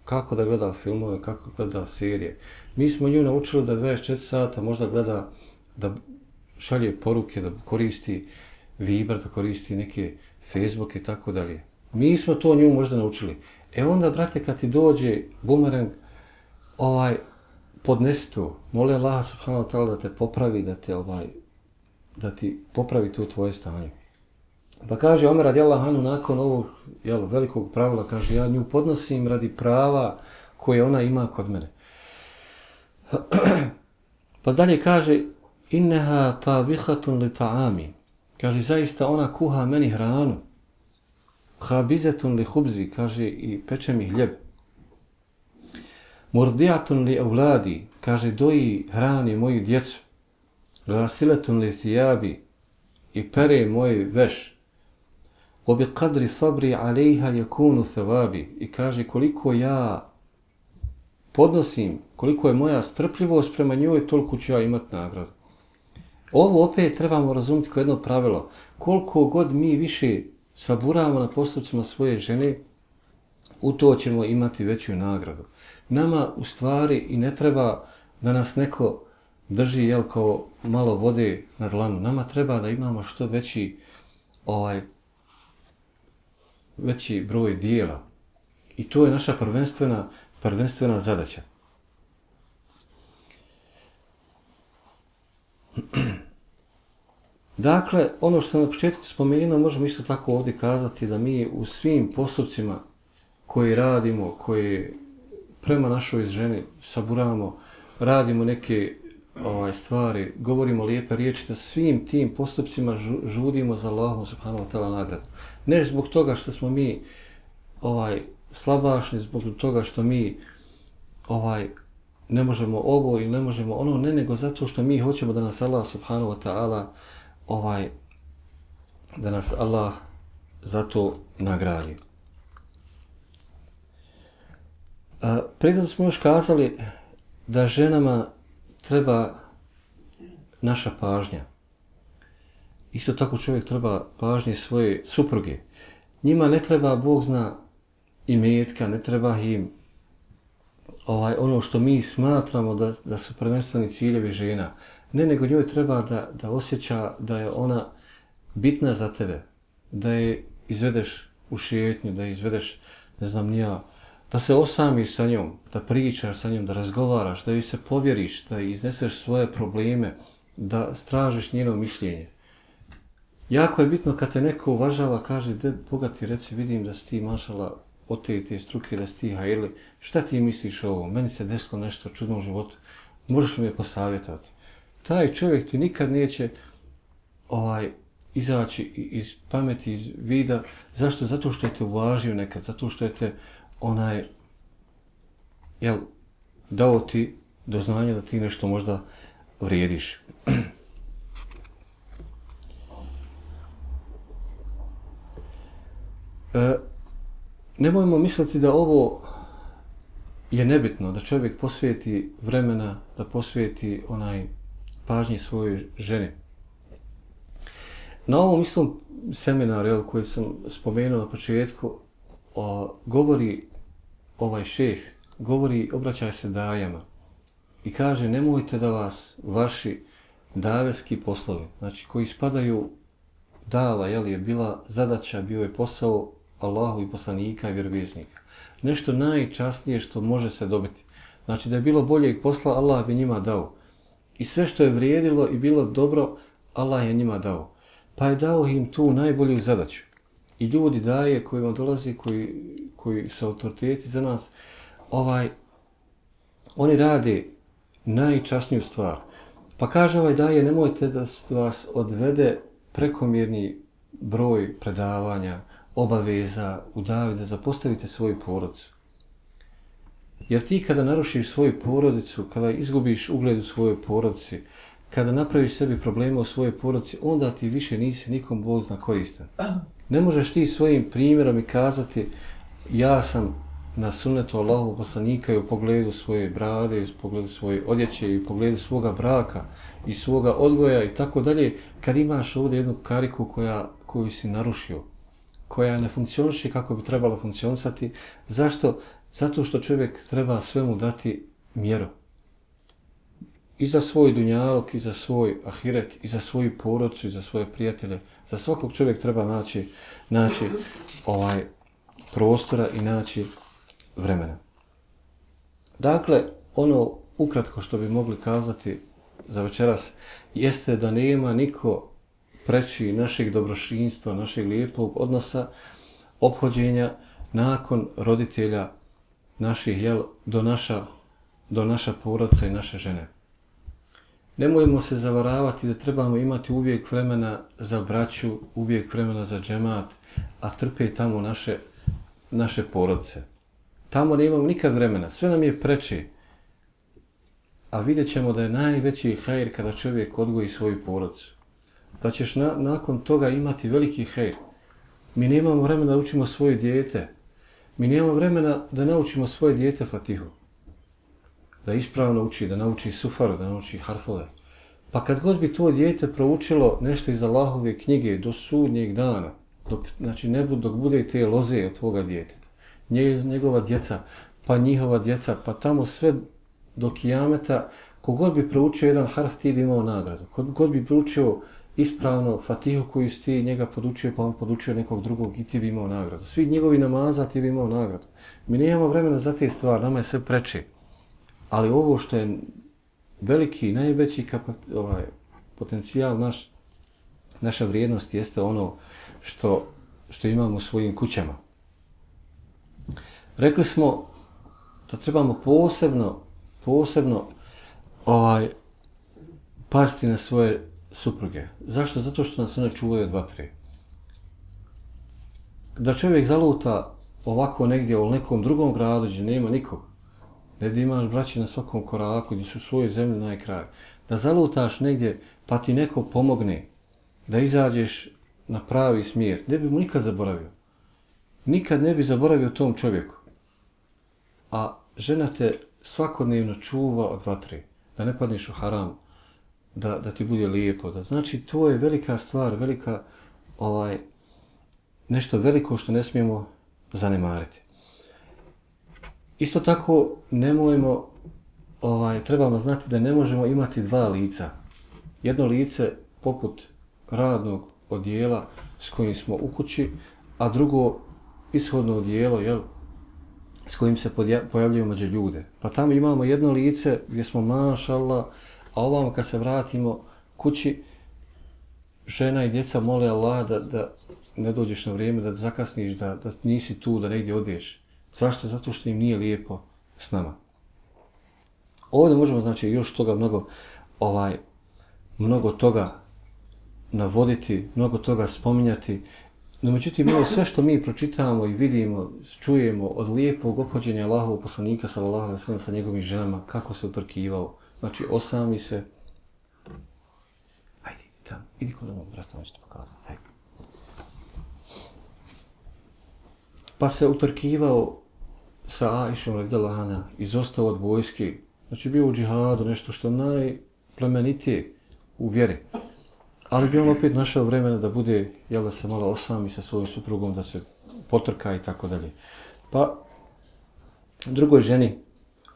kako da gleda filmove, kako gleda serije. Mi smo nju naučili da 24 sata možda gleda, da šalje poruke, da koristi Viber, da koristi neke Facebook i tako dalje. Mi smo to nju možda naučili. E onda, brate, kad ti dođe bumerang, ovaj, podnesi to. Moli Allah subhanahu wa ta'ala da te popravi, da te ovaj, da ti popravi to tvoje stanje. Pa kaže Omer radijallahu anhu nakon ovog jel, velikog pravila, kaže ja nju podnosim radi prava koje ona ima kod mene. pa dalje kaže inneha tabihatun li ta'ami. Kaže, zaista ona kuha meni hranu. Habizetun li hubzi, kaže, i peče mi hljeb. Murdiatun li evladi, kaže, doji hrani moju djecu. Rasiletun li thijabi, i pere moje veš. Obi kadri sabri alejha yakunu thawabi i kaže koliko ja podnosim, koliko je moja strpljivost prema njoj, toliko ću ja imati nagradu. Ovo opet trebamo razumjeti kao jedno pravilo. Koliko god mi više saburamo na postupcima svoje žene, u to ćemo imati veću nagradu. Nama u stvari i ne treba da nas neko drži jel, kao malo vode na dlanu. Nama treba da imamo što veći ovaj veći broj dijela. I to je naša prvenstvena, prvenstvena zadaća. Dakle, ono što sam na početku spomenuo, možemo isto tako ovdje kazati da mi u svim postupcima koji radimo, koji prema našoj ženi saburamo, radimo neke ovaj stvari, govorimo lijepe riječi, da svim tim postupcima žudimo za Allahom subhanahu wa ta'ala nagradu. Ne zbog toga što smo mi ovaj slabašni, zbog toga što mi ovaj ne možemo ovo i ne možemo ono, ne, nego zato što mi hoćemo da nas Allah subhanahu wa ta'ala ovaj da nas Allah zato nagradi. Prije smo još kazali da ženama treba naša pažnja. Isto tako čovjek treba pažnje svoje supruge. Njima ne treba, Bog zna, i metka, ne treba im ovaj, ono što mi smatramo da, da su prvenstveni ciljevi žena. Ne, nego njoj treba da, da osjeća da je ona bitna za tebe, da je izvedeš u šetnju, da je izvedeš, ne znam, nija, da se osamiš sa njom, da pričaš sa njom, da razgovaraš, da joj se povjeriš, da izneseš svoje probleme, da stražiš njeno mišljenje. Jako je bitno kad te neko uvažava, kaže, de, Boga ti reci, vidim da si ti mašala od te te struke, da si ti hajli, šta ti misliš o ovom? Meni se desilo nešto čudno u životu, možeš li me posavjetovati? Taj čovjek ti nikad neće ovaj, izaći iz pameti, iz vida. Zašto? Zato što je te uvažio nekad, zato što je te onaj, jel, dao ti do znanja da ti nešto možda vrijediš. e, nemojmo misliti da ovo je nebitno, da čovjek posvijeti vremena, da posvijeti onaj pažnji svojoj ženi. Na ovom istom seminaru jel, koji sam spomenuo na početku, o, govori ovaj šeh, govori, obraćaj se dajama i kaže nemojte da vas vaši daveski poslovi, znači koji spadaju dava, jel, je bila zadaća, bio je posao Allahu i poslanika i vjerovjesnika. Nešto najčasnije što može se dobiti. Znači da je bilo boljeg posla, Allah bi njima dao. I sve što je vrijedilo i bilo dobro, Allah je njima dao. Pa je dao im tu najbolju zadaću i ljudi daje koji dolazi, koji, koji su autoriteti za nas, ovaj, oni rade najčasniju stvar. Pa kaže ovaj daje, nemojte da vas odvede prekomjerni broj predavanja, obaveza, udave, da zapostavite svoju porodicu. Jer ti kada narušiš svoju porodicu, kada izgubiš ugled u svojoj porodici, kada napraviš sebi probleme u svojoj porodici, onda ti više nisi nikom Bog zna koristan. Ne možeš ti svojim primjerom i kazati ja sam na sunnetu Allahu poslanika i u pogledu svoje brade, i u pogledu svoje odjeće, i u pogledu svoga braka i svoga odgoja i tako dalje, kad imaš ovdje jednu kariku koja, koju si narušio, koja ne funkcioniše kako bi trebalo funkcionisati. Zašto? Zato što čovjek treba svemu dati mjeru i za svoj dunjalog, i za svoj ahiret, i za svoju porodcu, i za svoje prijatelje. Za svakog čovjek treba naći, naći ovaj prostora i naći vremena. Dakle, ono ukratko što bi mogli kazati za večeras jeste da nema niko preći našeg dobrošinstva, našeg lijepog odnosa, obhođenja nakon roditelja naših jel, do naša, do naša porodca i naše žene. Nemojmo se zavaravati da trebamo imati uvijek vremena za braću, uvijek vremena za džemat, a trpe tamo naše, naše porodce. Tamo ne imamo nikad vremena, sve nam je preče. A vidjet ćemo da je najveći hajr kada čovjek odgoji svoju porodcu. Da ćeš na, nakon toga imati veliki hajr. Mi nemamo vremena da učimo svoje dijete. Mi nemamo vremena da naučimo svoje dijete Fatihu da ispravno uči, da nauči sufaru, da nauči harfove. Pa kad god bi to dijete proučilo nešto iz Allahove knjige do sudnjeg dana, dok, znači ne bud, dok bude te loze od tvoga djeteta, njegova djeca, pa njihova djeca, pa tamo sve do kijameta, kogod bi proučio jedan harf, ti bi imao nagradu. Kogod bi proučio ispravno fatihu koju si ti njega podučio, pa on podučio nekog drugog i ti bi imao nagradu. Svi njegovi namaza ti bi imao nagradu. Mi nemamo vremena za te stvari, nama je sve preče. Ali ovo što je veliki, najveći kapac, ovaj, potencijal, naš, naša vrijednost jeste ono što, što imamo u svojim kućama. Rekli smo da trebamo posebno, posebno ovaj, paziti na svoje supruge. Zašto? Zato što nas one čuvaju od vatre. Da čovjek zaluta ovako negdje u nekom drugom gradu gdje nema nikog, ne da imaš braći na svakom koraku, gdje su svoje zemlje najkraj, da zalutaš negdje pa ti neko pomogne da izađeš na pravi smjer, ne bi mu nikad zaboravio. Nikad ne bi zaboravio tom čovjeku. A žena te svakodnevno čuva od vatre, da ne padneš u haram, da, da ti bude lijepo. Da, znači, to je velika stvar, velika, ovaj, nešto veliko što ne smijemo zanemariti. Isto tako, nemojmo, ovaj, trebamo znati da ne možemo imati dva lica. Jedno lice poput radnog odijela s kojim smo u kući, a drugo ishodno odijelo, jel, s kojim se pojavljaju među ljude. Pa tamo imamo jedno lice gdje smo mašallah, a ovamo kad se vratimo kući, žena i djeca mole Allah da, da ne dođeš na vrijeme, da zakasniš, da, da nisi tu, da negdje odeš. Zašto? Zato što im nije lijepo s nama. Ovdje možemo znači još toga mnogo ovaj mnogo toga navoditi, mnogo toga spominjati. No međutim, ovo sve što mi pročitamo i vidimo, čujemo od lijepog opođenja Allahovog poslanika sallallahu alejhi ve sa njegovim ženama kako se utrkivao. Znači, osami se. Ajde, idi tamo. Idi kod onog brata, nešto pokazati. Hajde. Pa se utrkivao sa Aishom Redalana, izostao od vojske, znači bio u džihadu, nešto što najplemenitije u vjeri. Ali bi on opet našao vremena da bude, jel da se malo osami sa svojim suprugom, da se potrka i tako dalje. Pa drugoj ženi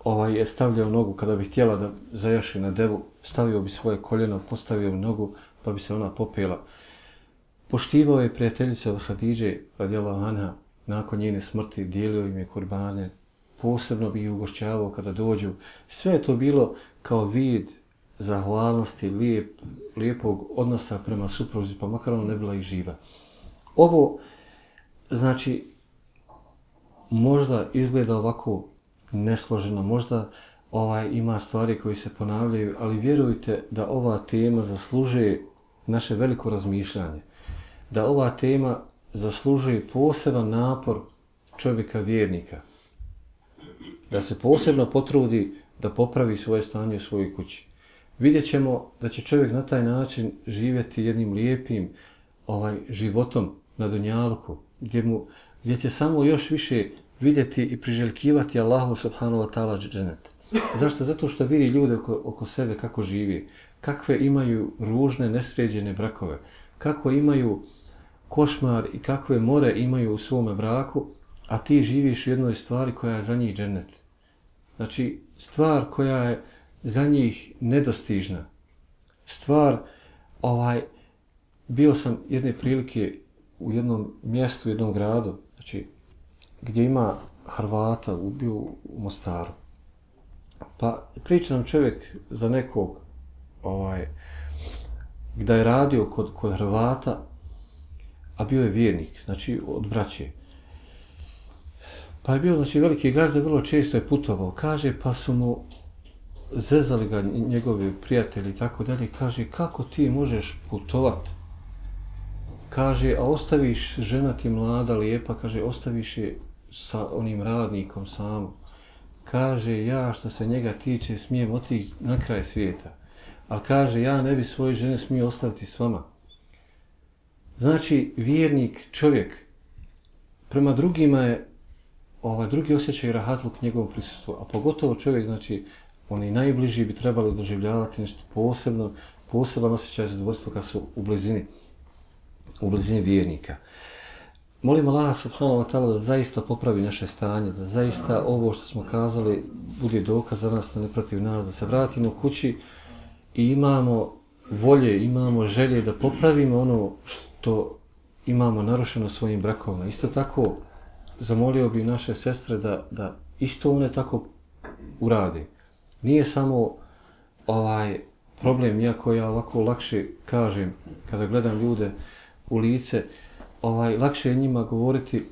ovaj, je stavljao nogu kada bi htjela da zajaši na devu, stavio bi svoje koljeno, postavio nogu, pa bi se ona popela. Poštivao je prijateljica od Hadidže, radijala Anha, nakon njene smrti dijelio im je kurbane, posebno bi ih ugošćavao kada dođu. Sve je to bilo kao vid zahvalnosti, lijep, lijepog odnosa prema supruzi, pa makar ona ne bila i živa. Ovo, znači, možda izgleda ovako nesloženo, možda ovaj ima stvari koji se ponavljaju, ali vjerujte da ova tema zaslužuje naše veliko razmišljanje. Da ova tema zaslužuje poseban napor čovjeka vjernika. Da se posebno potrudi da popravi svoje stanje u svojoj kući. Vidjet ćemo da će čovjek na taj način živjeti jednim lijepim ovaj životom na Dunjalku, gdje, mu, gdje će samo još više vidjeti i priželjkivati Allahu subhanahu wa ta'ala dženet. Zašto? Zato što vidi ljude oko, oko sebe kako živi, kakve imaju ružne, nesređene brakove, kako imaju košmar i kakve more imaju u svome braku, a ti živiš u jednoj stvari koja je za njih dženet. Znači, stvar koja je za njih nedostižna. Stvar, ovaj, bio sam jedne prilike u jednom mjestu, u jednom gradu, znači, gdje ima Hrvata, ubio u Mostaru. Pa priča nam čovjek za nekog, ovaj, gdje je radio kod, kod Hrvata, a bio je vjernik, znači od braće. Pa je bio znači, veliki gazda, vrlo često je putovao. Kaže, pa su mu zezali ga njegovi prijatelji i tako dalje, kaže kako ti možeš putovat? Kaže, a ostaviš žena ti mlada, lijepa, kaže, ostaviš je sa onim radnikom samo. Kaže, ja što se njega tiče smijem otići na kraj svijeta. A kaže, ja ne bi svoje žene smio ostaviti s vama. Znači, vjernik, čovjek, prema drugima je, ovaj, drugi osjećaj rahatluk njegovom prisustvu, a pogotovo čovjek, znači, oni najbliži bi trebali doživljavati nešto posebno, poseban osjećaj zadovoljstva kad su u blizini, u blizini vjernika. Molim Allah subhanahu wa ta'ala da zaista popravi naše stanje, da zaista ovo što smo kazali bude dokaz za nas, da ne protiv nas, da se vratimo kući i imamo volje, imamo želje da popravimo ono što imamo narušeno svojim brakovima. Isto tako zamolio bi naše sestre da, da isto one tako urade. Nije samo ovaj problem, iako ja ovako lakše kažem kada gledam ljude u lice, ovaj, lakše je njima govoriti.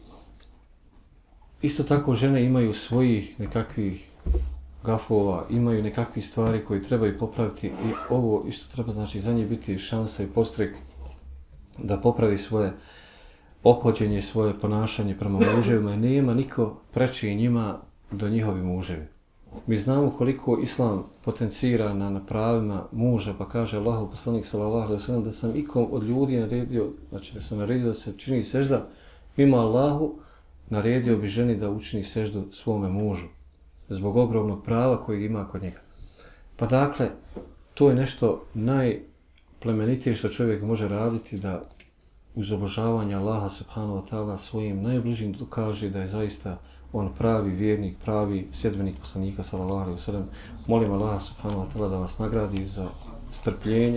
Isto tako žene imaju svojih nekakvih gafova, imaju nekakve stvari koje trebaju popraviti i ovo isto treba znači za nje biti šansa i postrek da popravi svoje opođenje, svoje ponašanje prema muževima nema niko preći njima do njihovi muževi. Mi znamo koliko islam potencira na, na pravima muža, pa kaže Allah, poslanik sallallahu alaihi wa da sam ikom od ljudi naredio, znači da sam naredio da se čini sežda, mimo Allahu, naredio bi ženi da učini seždu svome mužu, zbog ogromnog prava koji ima kod njega. Pa dakle, to je nešto najplemenitije što čovjek može raditi, da uz obožavanje Allaha subhanahu wa ta'ala svojim najbližim dokaže da je zaista on pravi vjernik, pravi sjedbenik poslanika sallallahu alejhi ve sellem. Molim Allaha subhanahu wa ta'ala da vas nagradi za strpljenje